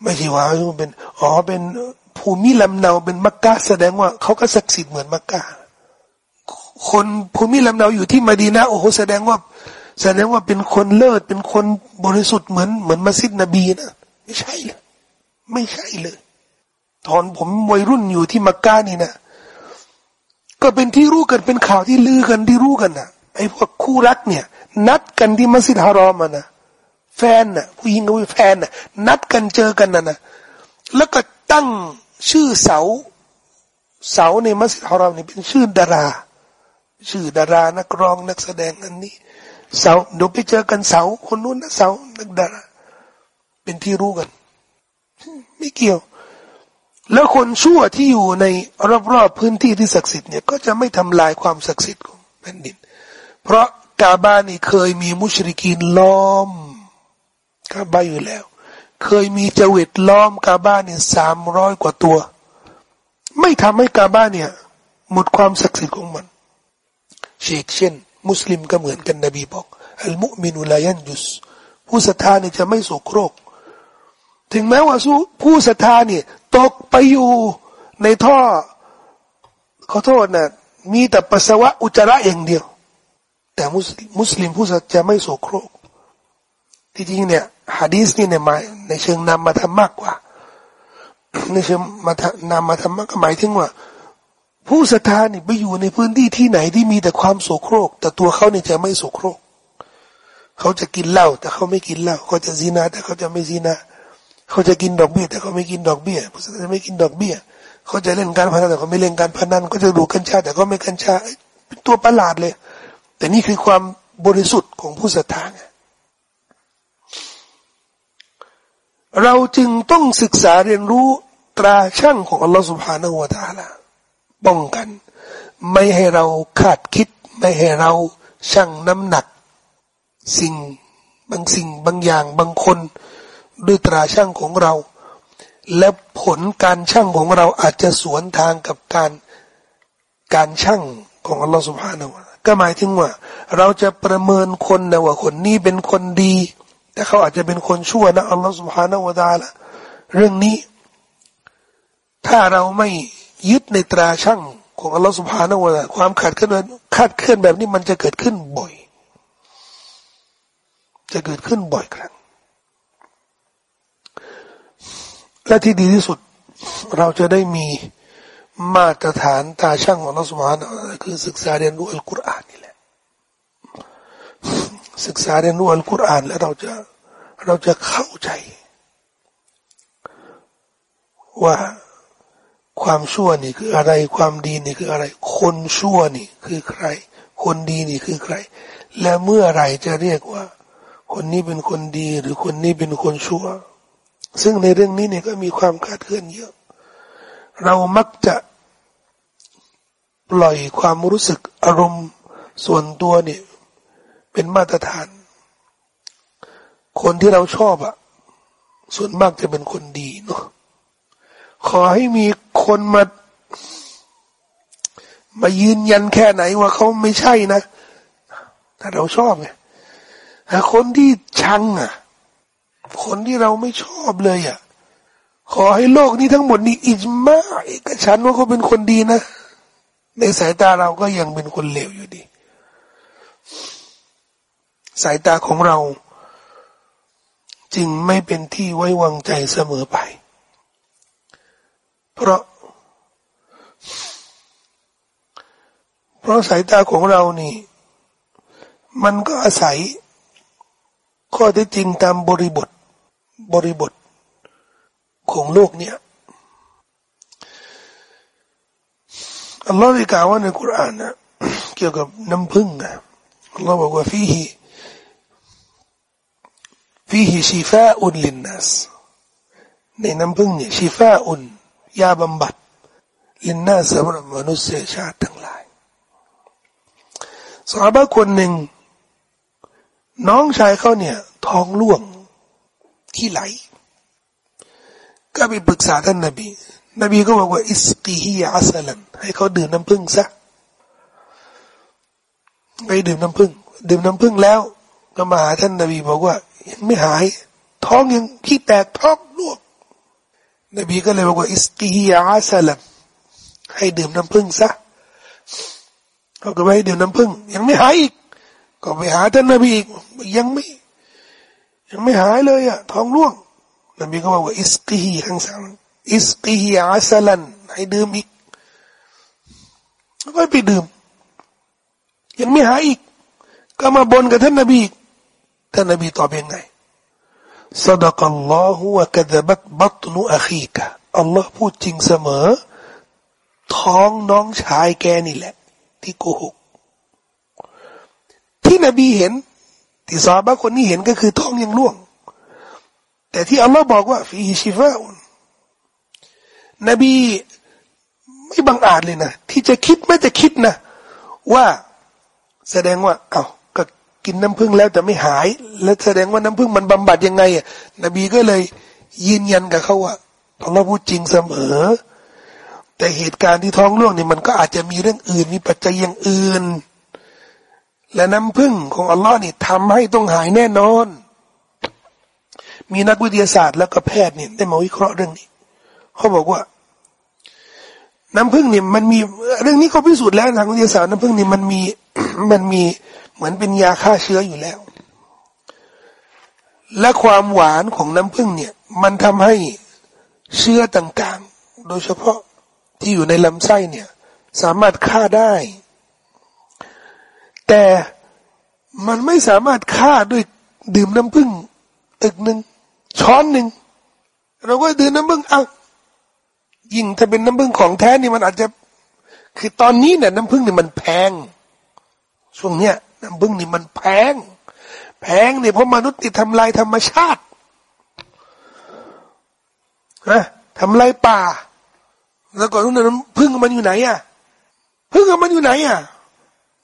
ไม่ใช่ว่าเป็นอ๋อเป็นภูมิลำเนาเป็นมักกะแสดงว่าเขาก็ศักดิ์สิทธิ์เหมือนมักกะคนภูมิลำเนาอยู่ที่มาดีนะโอ้โหแสดงว่า แสดงว่าเป็นคนเลิศเป็นคนบริสุทธิ์เหมือนเหมือนมัสยิดนบีนะไม่ใช่เลยไม่ใช่เลย ตอนผมวัยรุ่นอยู่ที่มักกะนี่นะก็เป็นที่รู้กันเป็นข่าวที่ลือกันที่รู้กันนะไอ้พวกคู่รักเนี่ย นัดกันที่มัสยิดฮารอมนะแฟนน่ะ ผู้หญิงกับแฟนน่ะ นัดกันเจอกันน่ะนะแล้วก็ตั้งชื่อเสา เสาในมัสยิดฮารอมนี่เป็นชื่อดารา ชื่อดารานักร้องนักแสดงอันนี้ เสาเดี๋ยวไปเจอกันเสาคนนู้นนะเสานักดาราเป็นที่รู้กัน ไม่เกี่ยว แล้วคนชั่วที่อยู่ในรอบๆพื้นที่ที่ศักดิ์สิทธิ์เนี่ยก็จะไม่ทำลายความศักดิ์สิทธิ์ของแผ่นดิน เพราะกาบานี่เคยมีมุชริกีนล้อมกาบาอยู่แล้ว เคยมีจวิตล้อมกาบาเนี่ยสามร้อยกว่าตัว ไม่ทำให้กาบาเนี่ย หมดความศักดิ์สิทธิ์ของมันเชกเช่น มุสลิมก็เหมือนกันนบีบอกอัลมุมินุลายันยุสผู้ศรัทธาเนี่ยจะไม่โศโครก ถึงแม้ว่าผู้ศรัทธาเนี่ยตกไปอยู่ในท่อขอโทษนะมีแต่ปัสสาวะอุจจาระอย่างเดียว แต่มุสลิมผู้ศรัทธาจะไม่โศโครกที่จริงเนี่ยฮะดีสนี่เนี่ยหมายในเชิงนำมาทำมากกว่าในเชิงมานำมาทำมากก็หมายถึงว่า ผู้ศรัทธาเนี่ยไปอยู่ในพื้นที่ที่ไหนที่มีแต่ความโศโครก แต่ตัวเขาเนี่ยจะไม่โศโครก เขาจะกินเหล้าแต่เขาไม่กินเหล้าเขาจะซีนาแต่เขาจะไม่ซีนาเขาจะกินดอกเบี้ย แต่เขาไม่กินดอกเบี้ยผู้ศรัทธาไม่กินดอกเบี้ย เขาจะเล่นการพนันแต่เขาไม่เล่นการพนันเขาจะดูกัญชา แต่เขาไม่กัญชาเป็นตัวประหลาดเลย แต่นี่คือความบริสุทธิ์ของผู้ศรัทธาไงเราจึงต้องศึกษาเรียนรู้ตราช่างของอัลลอฮฺสุบฮานาหัวตาละ ป้องกัน ไม่ให้เราคาดคิด ไม่ให้เราชั่งน้ำหนัก สิ่งบางสิ่งบางอย่างบางคนด้วยตราช่างของเรา และผลการช่างของเราอาจจะสวนทางกับการการช่างของอัลลอฮฺสุบฮานาะก็หมายถึงว่า เราจะประเมินคนนะว่าคนนี้เป็นคนดี แต่เขาอาจจะเป็นคนชั่วนะอัลลอฮฺสุบฮานาะวะตาละเรื่องนี้ ถ้าเราไม่ ยึดในตราช่างของอัลลอฮฺสุบฮานาอูละความขาดเคลื่อนขาดเคลื่อนแบบนี้มันจะเกิดขึ้นบ่อย จะเกิดขึ้นบ่อยครั้ง และที่ดีที่สุด เราจะได้มีมาตรฐานตาช่างของอัลลอฮฺสุบฮานาอูละคือศึกษาเรียนรู้อัลกุรอานนี่แหละ ศึกษาเรียนรู้อัลกุรอาน แล้วเราจะเราจะเข้าใจ ว่า ความชั่วนี่คืออะไร ความดีนี่คืออะไร คนชั่วนี่คือใคร คนดีนี่คือใคร และเมื่อไรจะเรียกว่า คนนี้เป็นคนดีหรือคนนี้เป็นคนชั่ว ซึ่งในเรื่องนี้เนี่ยก็มีความคาดเคลื่อนเยอะ เรามักจะปล่อยความรู้สึกอารมณ์ส่วนตัวเนี่ยเป็นมาตรฐาน คนที่เราชอบอะส่วนมากจะเป็นคนดีเนาะ ขอให้มีคนมา มายืนยันแค่ไหนว่าเขาไม่ใช่นะถ้าเราชอบไงคนที่ชังอะ คนที่เราไม่ชอบเลยอะ ขอให้โลกนี้ทั้งหมดนี้อิจมาเอกฉันว่าเขาเป็นคนดีนะในสายตาเราก็ยังเป็นคนเลวอยู่ดี สายตาของเรา จึงไม่เป็นที่ไว้วางใจเสมอไป เพราะ เพราะสายตาของเรานี่ มันก็อาศัย ข้อเท็จจริงตามบริบท บริบท ของโลกเนี่ยอัลลอฮฺได้กล่าวว่าในคุรานนะเกี่ยวกับน้ำผึ้งนะอัลลอฮฺบอกว่าฟีฮีฟีฮิชีฟาอุนลินนัสในน้ำพึ่งเนี่ยชีฟาอุน ยาบำบัดลินนัสสำหรับมนุษยชาติทั้งหลายสาบะคนหนึ่ง น้องชายเขาเนี่ยท้องร่วงที่ไหล ก็ไปปรึกษาท่านนบี นบีก็บอกว่า อิสกีฮีอัสลันให้เขาดื่มน้ำพึ่งซะไปดื่มน้ำพึ่งดื่มน้ำพึ่งแล้ว ก็มาหาท่านนบีบอกว่า ยังไม่หาย ท้องยังขี้แตกท้องลวก นบีก็เลยบอกว่าอิสกีฮิยาสลัมให้ดื่มน้ำผึ้งซะเขาก็ไปให้ดื่มน้ำผึ้งยังไม่หายอีก ก็ไปหาท่านนบีอีกยังไม่ ยังไม่หายเลยอะท้องร่วง นบีก็บอกว่าอิสกีฮิทั้งสามอิสกีฮิอาสลันให้ดื่มอีกก็ไปดื่ม ยังไม่หายอีก ก็มาบนกับท่านนบีท่านนบีตอบยังไง สดกัลลอฮุวะกะดบัตบัตนุอะคีกะอัลลอฮ์พูดจริงเสมอ ท้องน้องชายแกนี่แหละ ที่โกหก ที่นบีเห็น ที่ซาบะคนนี้เห็นก็คือท้องยังร่วง แต่ที่อัลลอฮ์บอกว่าฟีชิฟาอุนนบีไม่บังอาจเลยนะ ที่จะคิดไม่จะคิดนะ ว่าแสดงว่า เอา้า กินน้ำผึ้งแล้วแต่ไม่หาย แล้วแสดงว่าน้ำผึ้งมันบำบัดยังไงอะนบีก็เลย ยืนยันกับเขาว่าอัลลอฮ์พูดจริงเสมอ แต่เหตุการณ์ที่ท้องร่วงนี่มันก็อาจจะมีเรื่องอื่นมีปัจจัยอย่างอื่น และน้ำผึ้งของอัลลอฮ์นี่ทำให้ต้องหายแน่นอน มีนักวิทยาศาสตร์แล้วก็แพทย์เนี่ยได้มาวิเคราะห์เรื่องนี้ เขาบอกว่าน้ำผึ้งนี่มันมีเรื่องนี้เขาพิสูจน์แล้วทางวิทยาศาสตร์น้ำผึ้งนี่มันมีมันมี เหมือนเป็นยาฆ่าเชื้ออยู่แล้ว และความหวานของน้ำผึ้งเนี่ย มันทำให้เชื้อต่างๆ โดยเฉพาะที่อยู่ในลำไส้เนี่ย สามารถฆ่าได้ แต่มันไม่สามารถฆ่าด้วยดื่มน้ำผึ้งตึกหนึ่งช้อนหนึ่งเราก็ดื่มน้ำผึ้งเอายิ่งถ้าเป็นน้ำผึ้งของแท้นี่มันอาจจะ คือตอนนี้เนี่ยน้ำผึ้งเนี่ยมันแพง ช่วงเนี้ย น้ำผึ้งนี่มันแพง แพงเนี่ยเพราะมนุษย์ติดทำลายธรรมชาตินะทำลายป่า แล้วก่อนนู้นน้ำผึ้งมันอยู่ไหนอะผึ้งมันอยู่ไหนอะ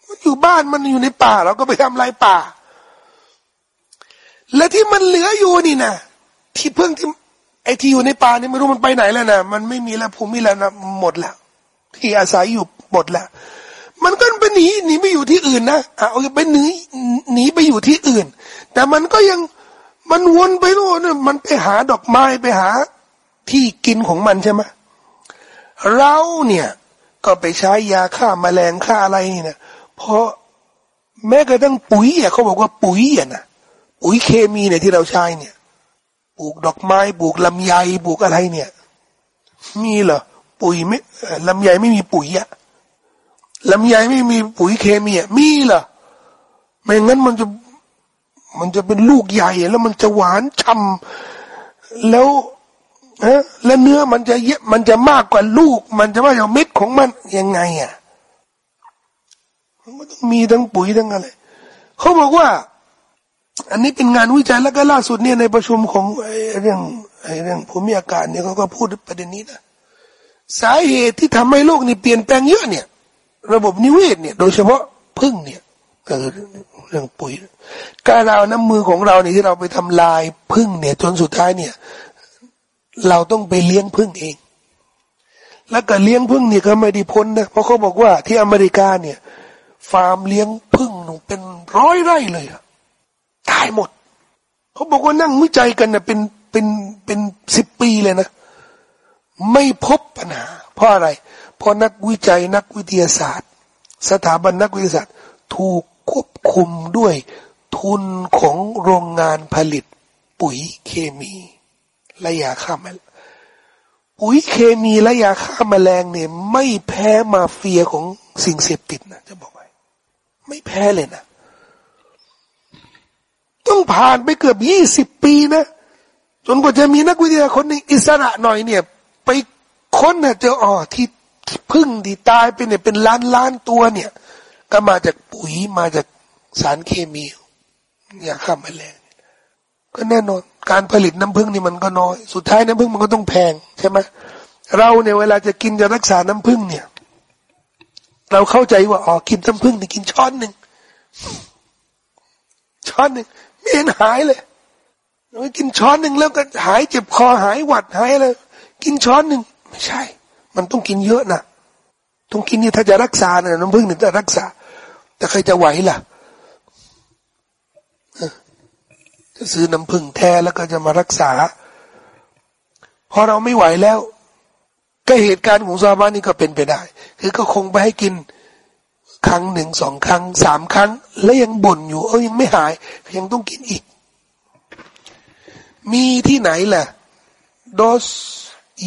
มันอยู่บ้านมันอยู่ในป่า เราก็ไปทำลายป่า และที่มันเหลืออยู่นี่นะที่พึ่งที่ไอ้ที่อยู่ในป่านี่ไม่รู้มันไปไหนแล้วนะมันไม่มีแล้วภูมิแล้วนะหมดแล้วที่อาศัยอยู่หมดแล้ว มันก็ไปหนีหนีไปอยู่ที่อื่นนะเอาไปหนีหนีไปอยู่ที่อื่น แต่มันก็ยังมันวนไปโน่นมันไปหาดอกไม้ไปหาที่กินของมันใช่ไหมเราเนี่ย ก็ไปใช้ยาฆ่ามาแมลงฆ่าอะไรนี่นะเพราะแม้กระทั่งปุ๋ยอะเขาบอกว่าปุ๋ยอะนะปุ๋ยเคมีเนี่ยที่เราใช้เนี่ยปลูกดอกไม้ปลูกลำไยปลูกอะไรเนี่ย มีเหรอปุ๋ยไม่ลำไยไม่มีปุ๋ยอะ ลำไยไม่มีปุ๋ยเคมีอะมีเหรอไม่งั้นมันจะมันจะเป็นลูกใหญ่ แล้วมันจะหวานช่ำแล้วฮะแล้วเนื้อมันจะเยอะมันจะมากกว่าลูก มันจะมากกว่าเม็ดของมันยังไงอะมันต้องมีทั้งปุ๋ยทั้งอะไรเขาบอกว่า อันนี้เป็นงานวิจัยแล้วก็ล่าสุดเนี่ยในประชุมของเรื่องเรื่องภูมิอากาศเนี่ยเขาก็พูดประเด็นนี้นะสาเหตุที่ทำให้โลกนี่เปลี่ยนแปลงเยอะเนี่ย ระบบนิเวศเนี่ย โดยเฉพาะพึ่งเนี่ยเก็เรื่องปุ๋ย การเอาน้ำมือของเราเนี่ยที่เราไปทำลายพึ่งเนี่ย จนสุดท้ายเนี่ย เราต้องไปเลี้ยงพึ่งเอง แล้วก็เลี้ยงพึ่งเนี่ยก็ไม่ได้พ้นนะเพราะเขาบอกว่าที่อเมริกาเนี่ย ฟาร์มเลี้ยงพึ่งหนูเป็นร้อยไร่เลยอะตายหมด เขาบอกว่านั่งวิจัยกันเนะเป็นเป็นเป็นสิบปีเลยนะ ไม่พบปัญหาเพราะอะไรเพราะนักวิจัยนักวิทยาศาสตร์ สถาบันนักวิทยาศาสตร์ ถูกควบคุมด้วยทุนของโรงงานผลิต ปุ๋ยเคมีและยาฆ่าแมลงปุ๋ยเคมีและยาฆ่าแมลงเนี่ยไม่แพ้มาเฟียของสิ่งเสพติดนะจะบอกไว้ไม่แพ้เลยนะต้องผ่านไปเกือบยี่สิบปีนะจนกว่าจะมีนักวิทยาคนหนึ่งอิสระหน่อยเนี่ย ไปค้นนี่ยเจออ๋อที่ พึ่งที่ตายไปเนี่ยเป็นล้านล้านตัวเนี่ย ก็มาจากปุ๋ยมาจากสารเคมียาฆ่าแมลงก็แน่นอน การผลิตน้ำพึ่งนี่มันก็น้อย สุดท้ายน้ำพึ่งมันก็ต้องแพงใช่ไหมเราเนี่ยเวลาจะกินจะรักษาน้ำพึ่งเนี่ย เราเข้าใจว่าอ๋อกินน้ำพึ่งนี่กินช้อนหนึ่งช้อนหนึ่งไม่เห็นหายเลยกินช้อนหนึ่งแล้วก็หายเจ็บคอหายหวัดหายอะไรกินช้อนหนึ่งไม่ใช่ มันต้องกินเยอะนะต้องกินนี่ถ้าจะรักษาเนี่ยน้ำผึ้งเนี่ยจะรักษา แต่ใครจะไหวล่ะจะซื้อน้ำผึ้งแท้แล้วก็จะมารักษาพอเราไม่ไหวแล้ว ก็เหตุการณ์ของซาบานี่ก็เป็นไปได้ คือก็คงไปให้กินครั้งหนึ่งสองครั้งสามครั้ง แล้วยังบ่นอยู่ เออยังไม่หาย ยังต้องกินอีก มีที่ไหนล่ะ โดส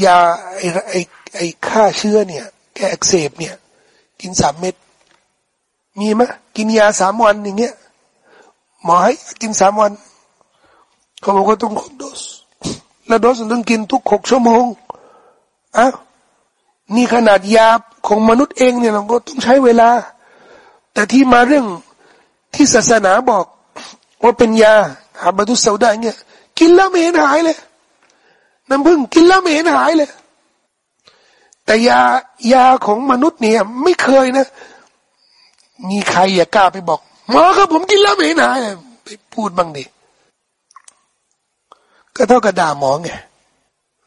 ยาไอไอ ไอ้ฆ่าเชื้อเนี่ย แก้อักเสบเนี่ย กินสามเม็ดมีไหมกินยาสามวันอย่างเงี้ยหมอให้กินสามวัน เขาบอกว่าต้องครบโดส แล้วโดสต้องกินทุกหกชั่วโมงอ้าวนี่ขนาดยาของมนุษย์เองเนี่ยเราก็ต้องใช้เวลา แต่ที่มาเรื่องที่ศาสนาบอก ว่าเป็นยาหาบตุสเซาได้เนี่ยกินแล้วไม่เห็นหายเลยน้ำผึ้งกินแล้วไม่เห็นหายเลย แต่ยายาของมนุษย์เนี่ย ไม่เคยนะ มีใครอย่ากล้าไปบอกหมอครับผมกินแล้วไม่เห็นหายไปพูดบ้างดิก็เท่ากับด่าหมอไง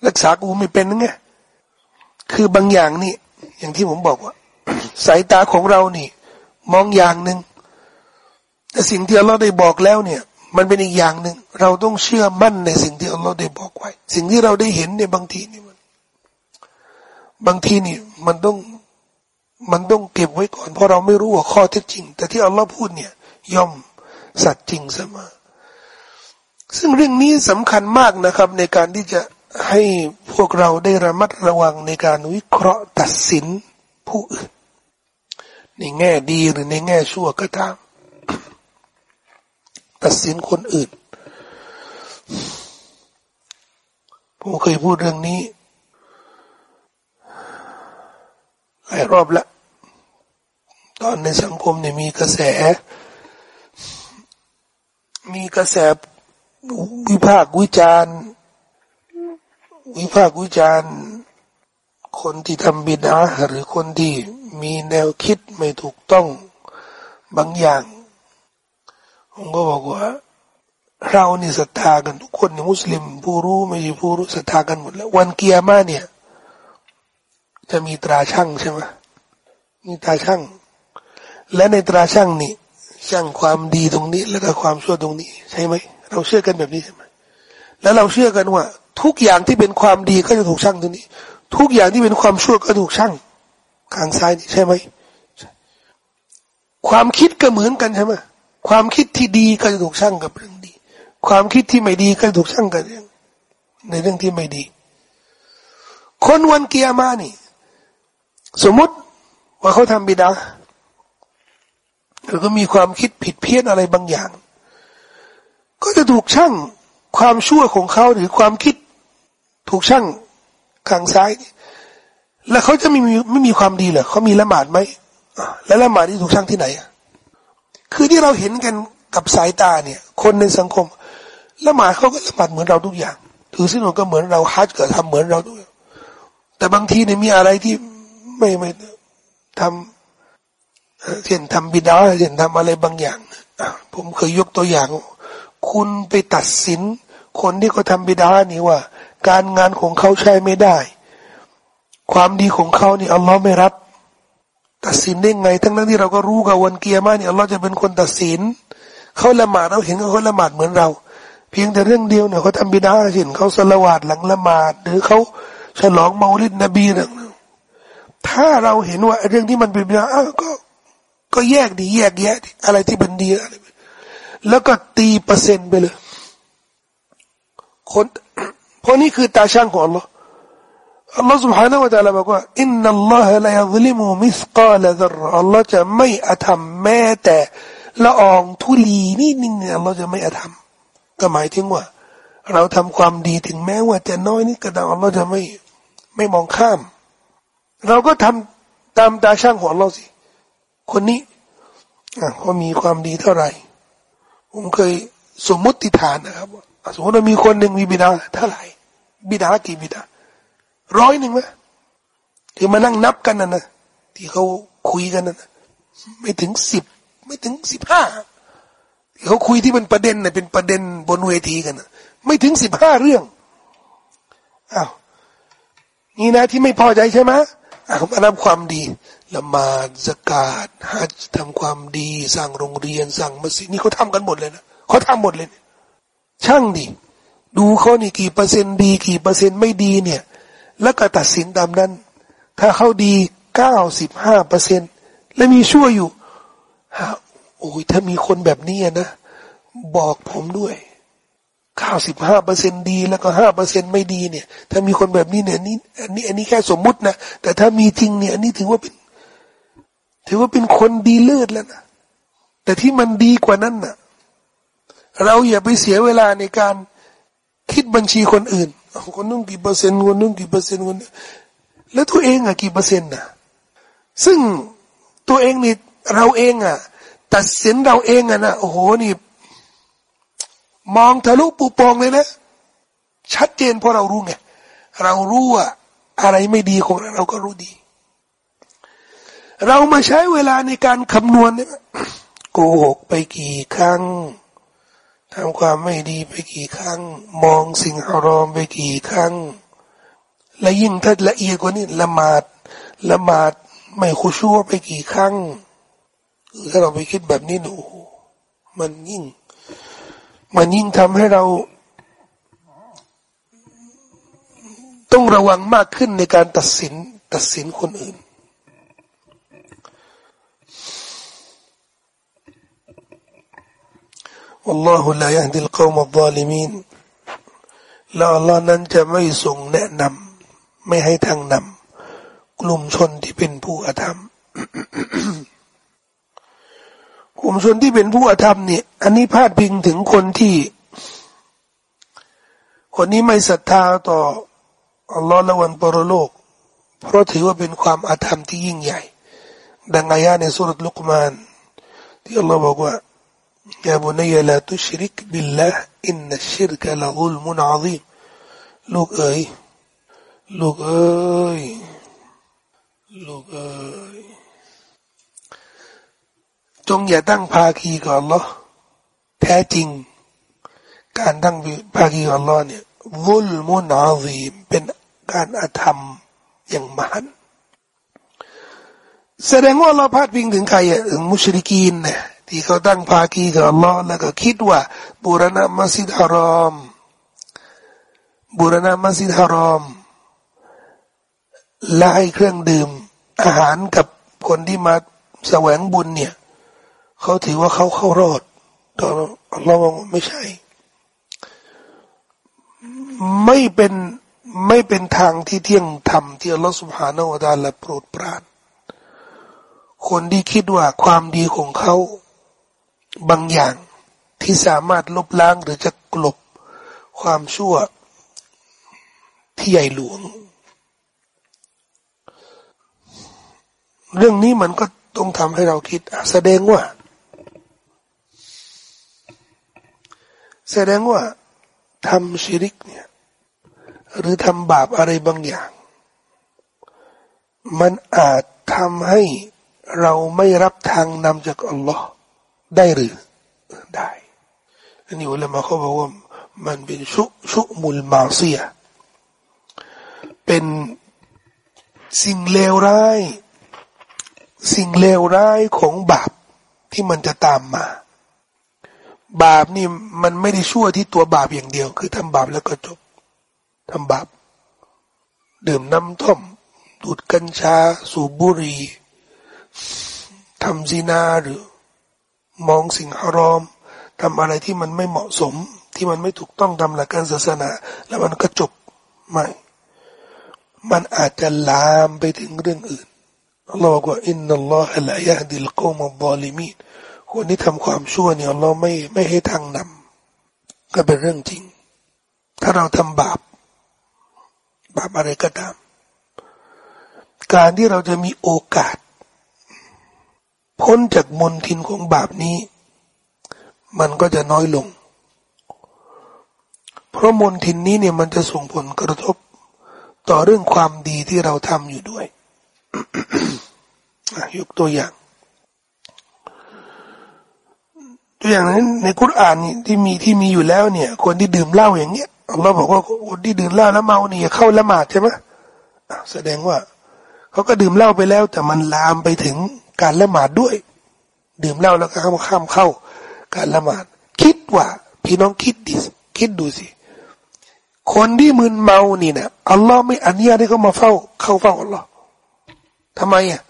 รักษากูไม่เป็นไงคือบางอย่างนี่ อย่างที่ผมบอกว่า สายตาของเรานี่ มองอย่างหนึ่งแต่สิ่งที่เราได้บอกแล้วเนี่ย มันเป็นอีกอย่างหนึ่งเราต้องเชื่อมั่นในสิ่งที่เราได้บอกไว้ สิ่งที่เราได้เห็นเนี่ยบางทีนี่ บางทีนี่มันต้องมันต้องเก็บไว้ก่อน เพราะเราไม่รู้ว่าข้อเท็จจริง แต่ที่อัลลอฮ์พูดเนี่ย ย่อมสัตย์จริงเสมอซึ่งเรื่องนี้สำคัญมากนะครับ ในการที่จะให้พวกเราได้ระมัดระวังในการวิเคราะห์ตัดสินผู้อื่นในแง่ดีหรือในแง่ชั่วก็ตาม ตัดสินคนอื่น ผมเคยพูดเรื่องนี้ หลายรอบล้วตอนในสังคมเนี่ยมีกระแส มีกระแสวิพากษ์วิจารณ์ วิพากษ์วิจารณ์คนที่ทำบิดาหรือคนที่มีแนวคิดไม่ถูกต้องบางอย่าง ผมก็บอกว่า เรานี่ศรัทธากันทุกคนในมุสลิม ผู้รู้ไม่ใช่ผู้รู้ศรัทธากันหมดแล้ว วันเกียร์มาเนี่ย จะมีตราช่างใช่ไหมมีตราช่าง และในตราช่างนี่ช่างความดีตรงนี้ แล้วก็ความชั่วตรงนี้ ใช่ไหมเราเชื่อกันแบบนี้ใช่ไหมแล้วเราเชื่อกันว่า ทุกอย่างที่เป็นความดีก็จะถูกช่างตรงนี้ ทุกอย่างที่เป็นความชั่วก็ถูกช่างข้างซ้ายนี่ใช่ไหมความคิดก็เหมือนกันใช่ไหมความคิดที่ดีก็จะถูกช่างกับเรื่องดี ความคิดที่ไม่ดีก็ถูกช่างกับเรื่องในเรื่องที่ไม่ดี คนวันเกียร์มานี่ สมมติว่าเขาทำบิดาหรือก็มีความคิดผิดเพี้ยนอะไรบางอย่าง ก็จะถูกช่างความชั่วของเขาหรือความคิดถูกช่างข้างซ้าย แล้วเขาจะไม่มีไม่มีความดีเหรอเขามีละหมาดไหมแล้วละหมาดที่ถูกช่างที่ไหน คือที่เราเห็นกันกับสายตาเนี่ย คนในสังคมละหมาดเขาก็ละหมาดเหมือนเราทุกอย่าง ถือศีลก็เหมือนเราฮัจก็ทำเหมือนเราด้วยแต่บางทีเนี่ยมีอะไรที่ ไม่ไม่ทำเช่นทำบิดาเช่นทำอะไรบางอย่างผมเคยยกตัวอย่าง คุณไปตัดสิน คนที่เขาทำบิดานี่ว่า การงานของเขาใช้ไม่ได้ ความดีของเขานี่อัลลอฮ์ไม่รับ ตัดสินได้ไง ทั้งนั้นที่เราก็รู้กับวันเกียร์มาเนี่อัลลอฮ์จะเป็นคนตัดสินเขาละหมาดเราเห็นเขาละหมาดเหมือนเรา เพียงแต่เรื่องเดียวเนี่ยเขาทำบิดาเห็นเขาสละวาดหลังละหมาด หรือเขาฉลองเมาลิดนบีนะ ถ้าเราเห็นว่าเรื่องที่มันเป็นบิดาก็ ก็แยกดีแยกแยะอะไรที่เป็นดีอะไรแล้วก็ตีเปอร์เซ็นต์ไปเลย คนเพราะนี่คือตาช่างของ Allah อัลลอฮ์ سبحانه และ تعالى บอกว่าอินนัลลอฮะลายัซลิมุมิสกาลซรอัลลอฮ์จะไม่อธรรมแม้แต่ละอองทุลีนี่นึงเนี่ยอัลลอฮ์จะไม่อธรรมก็หมายถึงว่า เราทำความดีถึงแม้ว่าจะน้อยนิดก็ตามอัลลอฮ์จะไม่ไม่มองข้าม เราก็ทำตามตาช่างของอัลลอฮ์สิ คนนี้อะเขามีความดีเท่าไหร่ ผมเคยสมมติฐานนะครับสมมติว่ามีคนหนึ่งมีบิดาเท่าไหร่บิดากี่บิดาร้อยหนึ่งไหมที่มานั่งนับกันนะนะที่เขาคุยกันนะไม่ถึงสิบไม่ถึงสิบห้าที่เขาคุยที่เป็นประเด็นนะเป็นประเด็นบนเวทีกันนะไม่ถึงสิบห้าเรื่องอ้าวนี่นะที่ไม่พอใจใช่ไหม อะมานับความดีละมาดสกาดฮัจทำความดี สร้างโรงเรียน สร้างมัสยิดนี่เขาทำกันหมดเลยนะเขาทำหมดเลย ช่างดี ดูเขานี่กี่เปอร์เซ็นต์ดี กี่เปอร์เซ็นต์ไม่ดีเนี่ย แล้วก็ตัดสินตามนั้น ถ้าเขาดีเก้าสิบห้าเปอร์เซ็นต์และมีชั่วอยู่ฮะโอ้ยถ้ามีคนแบบนี้นะ บอกผมด้วย เก้าสิบห้าเปอร์เซ็นดี แล้วก็ห้าเปอร์เซ็นไม่ดีเนี่ย ถ้ามีคนแบบนี้เนี่ยนี่อันนี้อันนี้แค่สมมุตินะแต่ถ้ามีจริงเนี่ย อันนี้ถือว่าเป็น ถือว่าเป็นคนดีเลิศแล้วนะแต่ที่มันดีกว่านั้นนะ่ะ เราอย่าไปเสียเวลาในการคิดบัญชีคนอื่นคนนึงกี่เปอร์เซ็นต์คนนึงกี่เปอร์เซ็นต์คนแล้วตัวเองอะกี่เปอร์เซ็นต์นะซึ่งตัวเองนี่เราเองอะตัดสินเราเองอะนะโอ้โหนี่ มองทะลุปูปองเลยนะ ชัดเจนเพราะเรารู้ไงเรารู้ว่าอะไรไม่ดีของเราเราก็รู้ดี เรามาใช้เวลาในการคำนวณเนี่ยโกหกไปกี่ครั้งทำความไม่ดีไปกี่ครั้ง มองสิ่งฮารอมไปกี่ครั้ง และยิ่งถ้าละเอียดกว่านี้ละหมาดละหมาดไม่คุชัวไปกี่ครั้งถ้าเราไปคิดแบบนี้หนูมันยิ่ง มันยิ่งทำให้เรา ต้องระวังมากขึ้นในการตัดสินตัดสินคนอื่น والله لا يهدي القوم الظالمين แล้วอัลลอฮ์นั้นจะไม่ส่งแนะนำไม่ให้ทางนำกลุ่มชนที่เป็นผู้อธรรม กลุ่มชนที่เป็นผู้อธรรมเนี่ย อันนี้พาดพิงถึงคนที่ คนนี้ไม่ศรัทธาต่ออัลลอฮ์ละวันปรโลก เพราะถือว่าเป็นความอาธรรมที่ยิ่งใหญ่ ดังอายะในสุรษลุกมาน ที่อัลลอฮ์บอกว่ายาบุนัยลาตุชริกบิลละอินนัชชิกะละอุลมุนอาซีมลูกเอ๋ยลูกเอ๋ยลูกเอ๋ย จงอย่าตั้งภาคีกับอัลลอฮ์แท้จริง การตั้งภาคีกับอัลลอฮ์เนี่ยวุลมุนอาซีมเป็นการอาธรรมอย่างมหันแสดงว่าเราพาดพิงถึงใครอะถึงมุชริกีนเนี่ยที่เขาตั้งภาคีกับอัลลอฮ์แล้วก็คิดว่าบูรณะมัสยิดฮารอมบูรณะมัสยิดฮารอมและให้เครื่องดื่มอาหารกับคนที่มาแสวงบุญเนี่ย เขาถือว่าเขาเข้ารอดแต่เราบอกไม่ใช่ ไม่เป็นไม่เป็นทางที่เที่ยงธรรมที่อัลลอฮฺสุบฮานาวะตาละโปรดปราน คนที่คิดว่าความดีของเขาบางอย่างที่สามารถลบล้างหรือจะกลบความชั่วที่ใหญ่หลวง เรื่องนี้มันก็ต้องทำให้เราคิดแสดงว่า แสดงว่าทำชิริกเนี่ยหรือทำบาปอะไรบางอย่าง มันอาจทำให้เราไม่รับทางนำจากอัลลอฮ์ได้หรือได้อันนี้อุลามะเขาบอกว่ามันเป็นชุชุมุลมาเซียเป็นสิ่งเลวร้าย สิ่งเลวร้ายของบาปที่มันจะตามมา บาปนี่มันไม่ได้ชั่วที่ตัวบาปอย่างเดียว คือทำบาปแล้วก็จบทำบาป ดื่มน้ำท่อม ดูดกัญชา สูบบุหรี่ทำซีนาหรือ มองสิ่งฮารอมทำอะไรที่มันไม่เหมาะสม ที่มันไม่ถูกต้องตามหลักการศาสนา แล้วมันก็จบไม่มันอาจจะลามไปถึงเรื่องอื่นอัลลอฮฺบอกว่าอินนัลลอฮฺละยะดิลกอมอัลลอลิมีน คนที่ทำความชั่วเนี่ยเราไม่ไม่ให้ทางนำก็เป็นเรื่องจริง ถ้าเราทำบาป บาปอะไรก็ตาม การที่เราจะมีโอกาส พ้นจากมนทินของบาปนี้ มันก็จะน้อยลง เพราะมนทินนี้เนี่ยมันจะส่งผลกระทบต่อเรื่องความดีที่เราทำอยู่ด้วยยกตัวอย่าง ตัวอย่างนั้นในคุรานนี่ที่มีที่มีอยู่แล้วเนี่ย คนที่ดื่มเหล้าอย่างเงี้ยเราบอกว่าคนที่ดื่มเหล้าแล้วเมาเนี่ยเข้าละหมาดใช่ไหมแสดงว่าเขาก็ดื่มเหล้าไปแล้ว แต่มันลามไปถึงการละหมาดด้วย ดื่มเหล้าแล้วก็ข้ามข้ามเข้า การละหมาด คิดว่า พี่น้องคิดดิคิดดูสิคนที่มึนเมานี่นะอัลลอฮ์ไม่อนุญาตให้เขามาเฝ้า เข้าเฝ้าอัลลอฮ์ทำไมอะ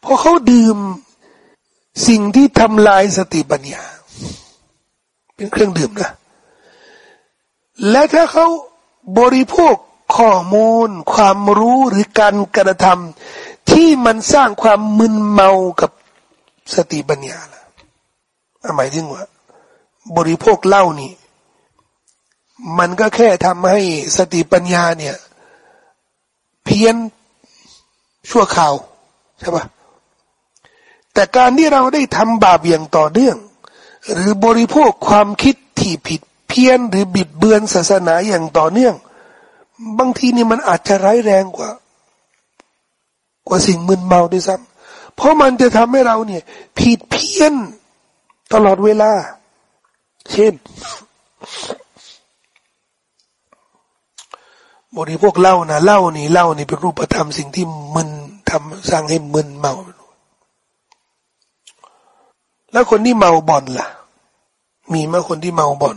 เพราะเขาดื่ม สิ่งที่ทำลายสติปัญญา เป็นเครื่องดื่มนะ และถ้าเขาบริโภคข้อมูล ความรู้หรือการกระทำที่มันสร้างความมึนเมากับสติปัญญาล่ะหมายถึงว่า บริโภคเหล้านี่ มันก็แค่ทำให้สติปัญญาเนี่ย เพี้ยนชั่วข่าวใช่ปะ แต่การที่เราได้ทำบาปอย่างต่อเนื่อง หรือบริโภคความคิดที่ผิดเพี้ยนหรือบิดเบือนศาสนาอย่างต่อเนื่อง บางทีนี่มันอาจจะร้ายแรงกว่า กว่าสิ่งมึนเมาด้วยซ้ำเพราะมันจะทำให้เราเนี่ย ผิดเพี้ยนตลอดเวลา เช่น บริโภคเหล้านะเหล้านี่เหล้านี่เป็นรูปธรรมสิ่งที่มึนทำสร้างให้มึนเมา แล้วคนที่เมาบ่อนล่ะ มีไหมคนที่เมาบ่อน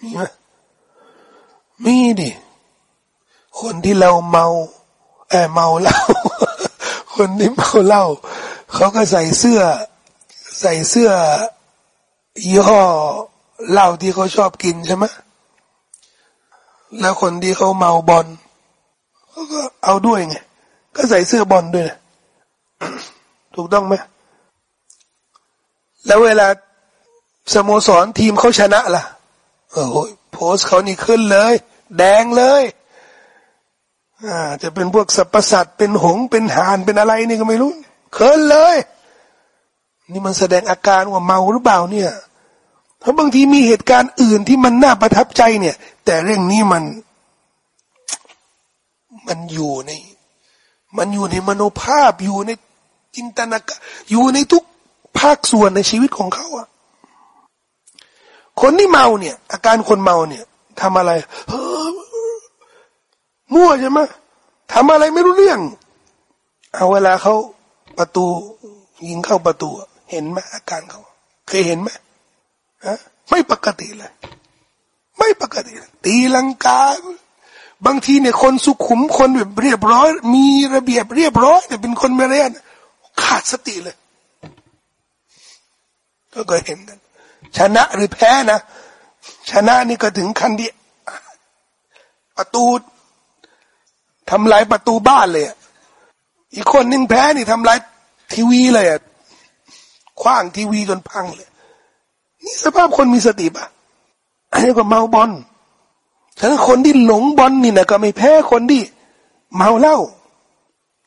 มีไหมมีดิคนที่เราเมาแอบเมาเหล้าคนที่เมาเหล้าเขาก็ใส่เสื้อ ใส่เสื้อยี่ห้อเหล้าที่เขาชอบกินใช่ไหมแล้วคนที่เขาเมาบอลเขาก็เอาด้วยไง ก็ใส่เสื้อบอลด้วยนะถูกต้องไหม แล้วเวลาสโมสรทีมเขาชนะล่ะโอ้โหโพสเขานี่ขึ้นเลย แดงเลยอ่าจะเป็นพวกสัพสัตเป็นหงเป็นหานเป็นอะไรนี่ก็ไม่รู้เคินเลย นี่มันแสดงอาการว่าเมาหรือเปล่าเนี่ยเพราะบางทีมีเหตุการณ์อื่นที่มันน่าประทับใจเนี่ย แต่เรื่องนี้มัน มันอยู่ใน มันอยู่ในมโนภาพอยู่ในจินตนาการอยู่ในทุก ภาคส่วนในชีวิตของเขาอะคนที่เมาเนี่ย อาการคนเมาเนี่ยทำอะไรเฮ้อมั่วใช่ไหมทำอะไรไม่รู้เรื่อง เอาเวลาเขาประตูยิงเข้าประตู เห็นไหมอาการเขาเคยเห็นไหมฮะไม่ปกติเลย ไม่ปกติ ตีลังกา บางทีเนี่ยคนสุขุมคนแบบเรียบร้อย มีระเบียบเรียบร้อยแต่เป็นคนไม่เรียนขาดสติเลย ก็เคยเห็นกัน ชนะหรือแพ้นะ ชนะนี่ก็ถึงคันดีประตูทำลายประตูบ้านเลยอีกคนนึงแพ้นี่ทำลายทีวีเลยอะคว้างทีวีจนพังเลย นี่สภาพคนมีสติปะอันนี้ก็เมาบอลฉะนั้นคนที่หลงบอลนี่นะก็ไม่แพ้คนที่เมาเหล้า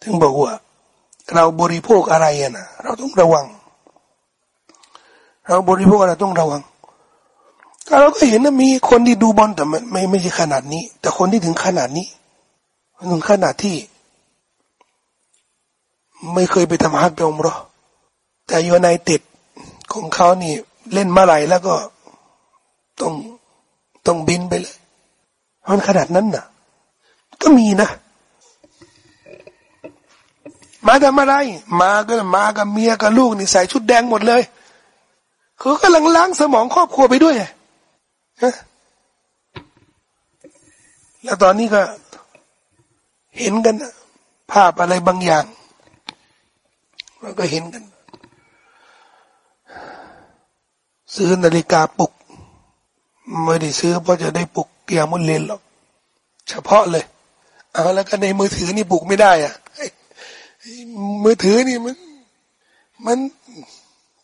ถึงบอกว่า เราบริโภคอะไรนะเราต้องระวัง เราบริโภคอะไรต้องระวังเราก็เห็นนะมีคนที่ดูบอลแต่ไม่ไม่ใช่ขนาดนี้ แต่คนที่ถึงขนาดนี้ถึงขนาดที่ ไม่เคยไปทำฮัจญ์ไปอมรอแต่ยูไนเต็ดของเขานี่ เล่นมาไหลแล้วก็ต้องต้องบินไปเลยมันขนาดนั้นน่ะ ก็มีนะ มาทำอะไร มาก็มากับเมียกับลูกนี่ใส่ชุดแดงหมดเลย เขากำลังล้างสมองครอบครัวไปด้วยแล้วตอนนี้ก็เห็นกัน ภาพอะไรบางอย่างเราก็เห็นกัน ซื้อนาฬิกาปลุก ไม่ได้ซื้อเพราะจะได้ปลุกเกียร์มุนเลนหรอก เฉพาะเลย เอาแล้วก็ในมือถือนี่ปลุกไม่ได้อะมือถือนี่มัน มัน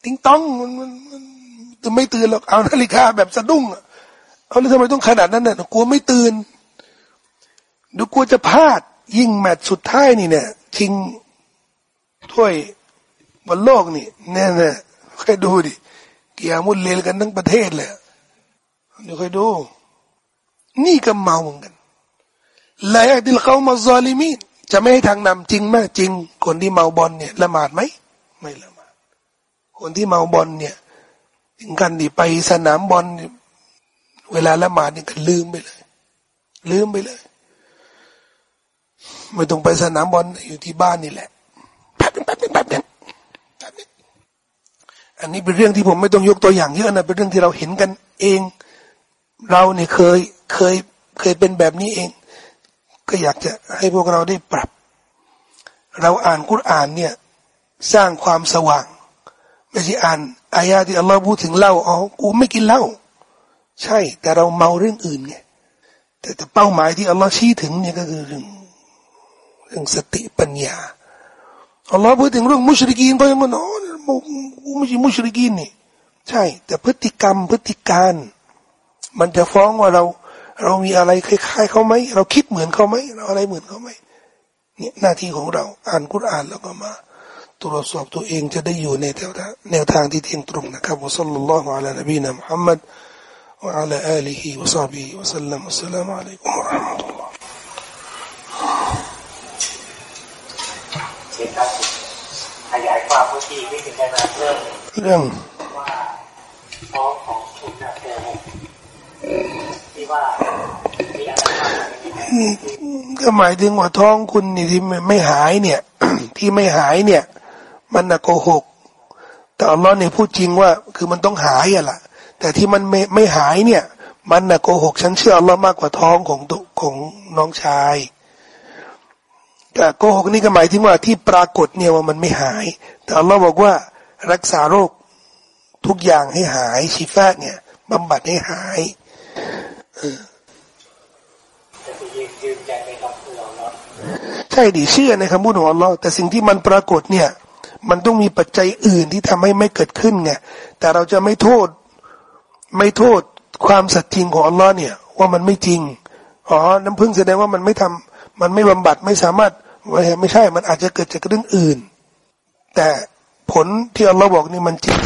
ติ้งต้องมันมันมันไม่ตื่นหรอกเอานาฬิกาแบบสะดุ้งเอาแล้วทำไมต้องขนาดนั้นเนี่ยกลัวไม่ตื่นดูกลัวจะพลาด ยิ่งแมตช์สุดท้ายนี่เนี่ยชิงถ้วยบอลโลกนี่แน่ๆค่อยดูดิเกียมุลเลลกันทั้งประเทศเลยเดี๋ยวค่อยดู นี่ก็เมาเหมือนกันลายดิลเขามาซอลิมีจะไม่ให้ทางนำจริงไหมจริง คนที่เมาบอลเนี่ย ละหมาดไหม ไม่ละ คนที่เมาบอลเนี่ยถึงกันดิไปสนามบอลเวลาละหมาดนี่ก็ลืมไปเลย ลืมไปเลย ไม่ต้องไปสนามบอลอยู่ที่บ้านนี่แหละแป๊บนึงแป๊บนึงแป๊บนึงอันนี้เป็นเรื่องที่ผมไม่ต้องยกตัวอย่างเยอะนะเป็นเรื่องที่เราเห็นกันเอง เราเนี่ยเคยเคยเคยเป็นแบบนี้เอง ก็อยากจะให้พวกเราได้ปรับ เราอ่านกุรอานเนี่ย สร้างความสว่าง ไม่ใช่อ่านอายาที่อัลลอฮ์พูดถึงเหล้าอ๋อกูไม่กินเหล้าใช่ แต่เราเมาเรื่องอื่นไงแต่แต่เป้าหมายที่อัลลอฮ์ชี้ถึงเนี่ยก็คือเรื่องเรื่องสติปัญญาอัลลอฮ์พูดถึงเรื่องมุชริกีนไปมันอ๋อกูไม่ใช่มุชริกีนนี่ใช่ แต่พฤติกรรมพฤติการ มันจะฟ้องว่าเรา เรามีอะไรคล้ายๆเขาไหมเราคิดเหมือนเขาไหมเราอะไรเหมือนเขาไหมเนี่ยหน้าที่ของเรา อ่านกุรอานแล้วก็มา ตรวจสอบตัวเองจะได้อยู่ในแนวทางแนวทางที่เที่ยงตรงนะครับวะสัลลัลลอฮุอะลัยนบีนะมุฮัมมัด وعلى آله وصحبه وسلم والسلام عليكم ورحمة الله เช่นครับขยายความเมื่อกี้นิดนึงได้ไหมเรื่อง เรื่อง ว่าท้องของคุณนะโกหกที่ว่ามีอะไรบ้าง ก็หมายถึงว่าท้องคุณนี่ที่ไม่ไม่หายเนี่ย ที่ไม่หายเนี่ย มันน่ะโกหก แต่อัลลอฮ์เนี่ยพูดจริงว่า คือมันต้องหายอะล่ะ แต่ที่มันไม่ไม่หายเนี่ย มันน่ะโกหก ฉันเชื่ออัลลอฮ์มากกว่าท้องของตุของน้องชายแต่โกหกนี่ก็หมายถึงว่าที่ปรากฏเนี่ยว่ามันไม่หาย แต่อัลลอฮ์บอกว่ารักษาโรคทุกอย่างให้หายชีฟาเนี่ยบำบัดให้หายในคำพูดของเราใช่ดิเชื่อในคำพูดของอัลลอฮ์แต่สิ่งที่มันปรากฏเนี่ย มันต้องมีปัจจัยอื่นที่ทำให้ไม่เกิดขึ้นไงแต่เราจะไม่โทษ ไม่โทษความสัตย์จริงของอัลลอฮ์เนี่ย ว่ามันไม่จริงอ๋อน้ำพึ่งแสดงว่ามันไม่ทำมันไม่บำบัดไม่สามารถไม่ใช่ มันอาจจะเกิดจากเรื่องอื่น แต่ผลที่อัลลอฮ์บอกนี่มันจริง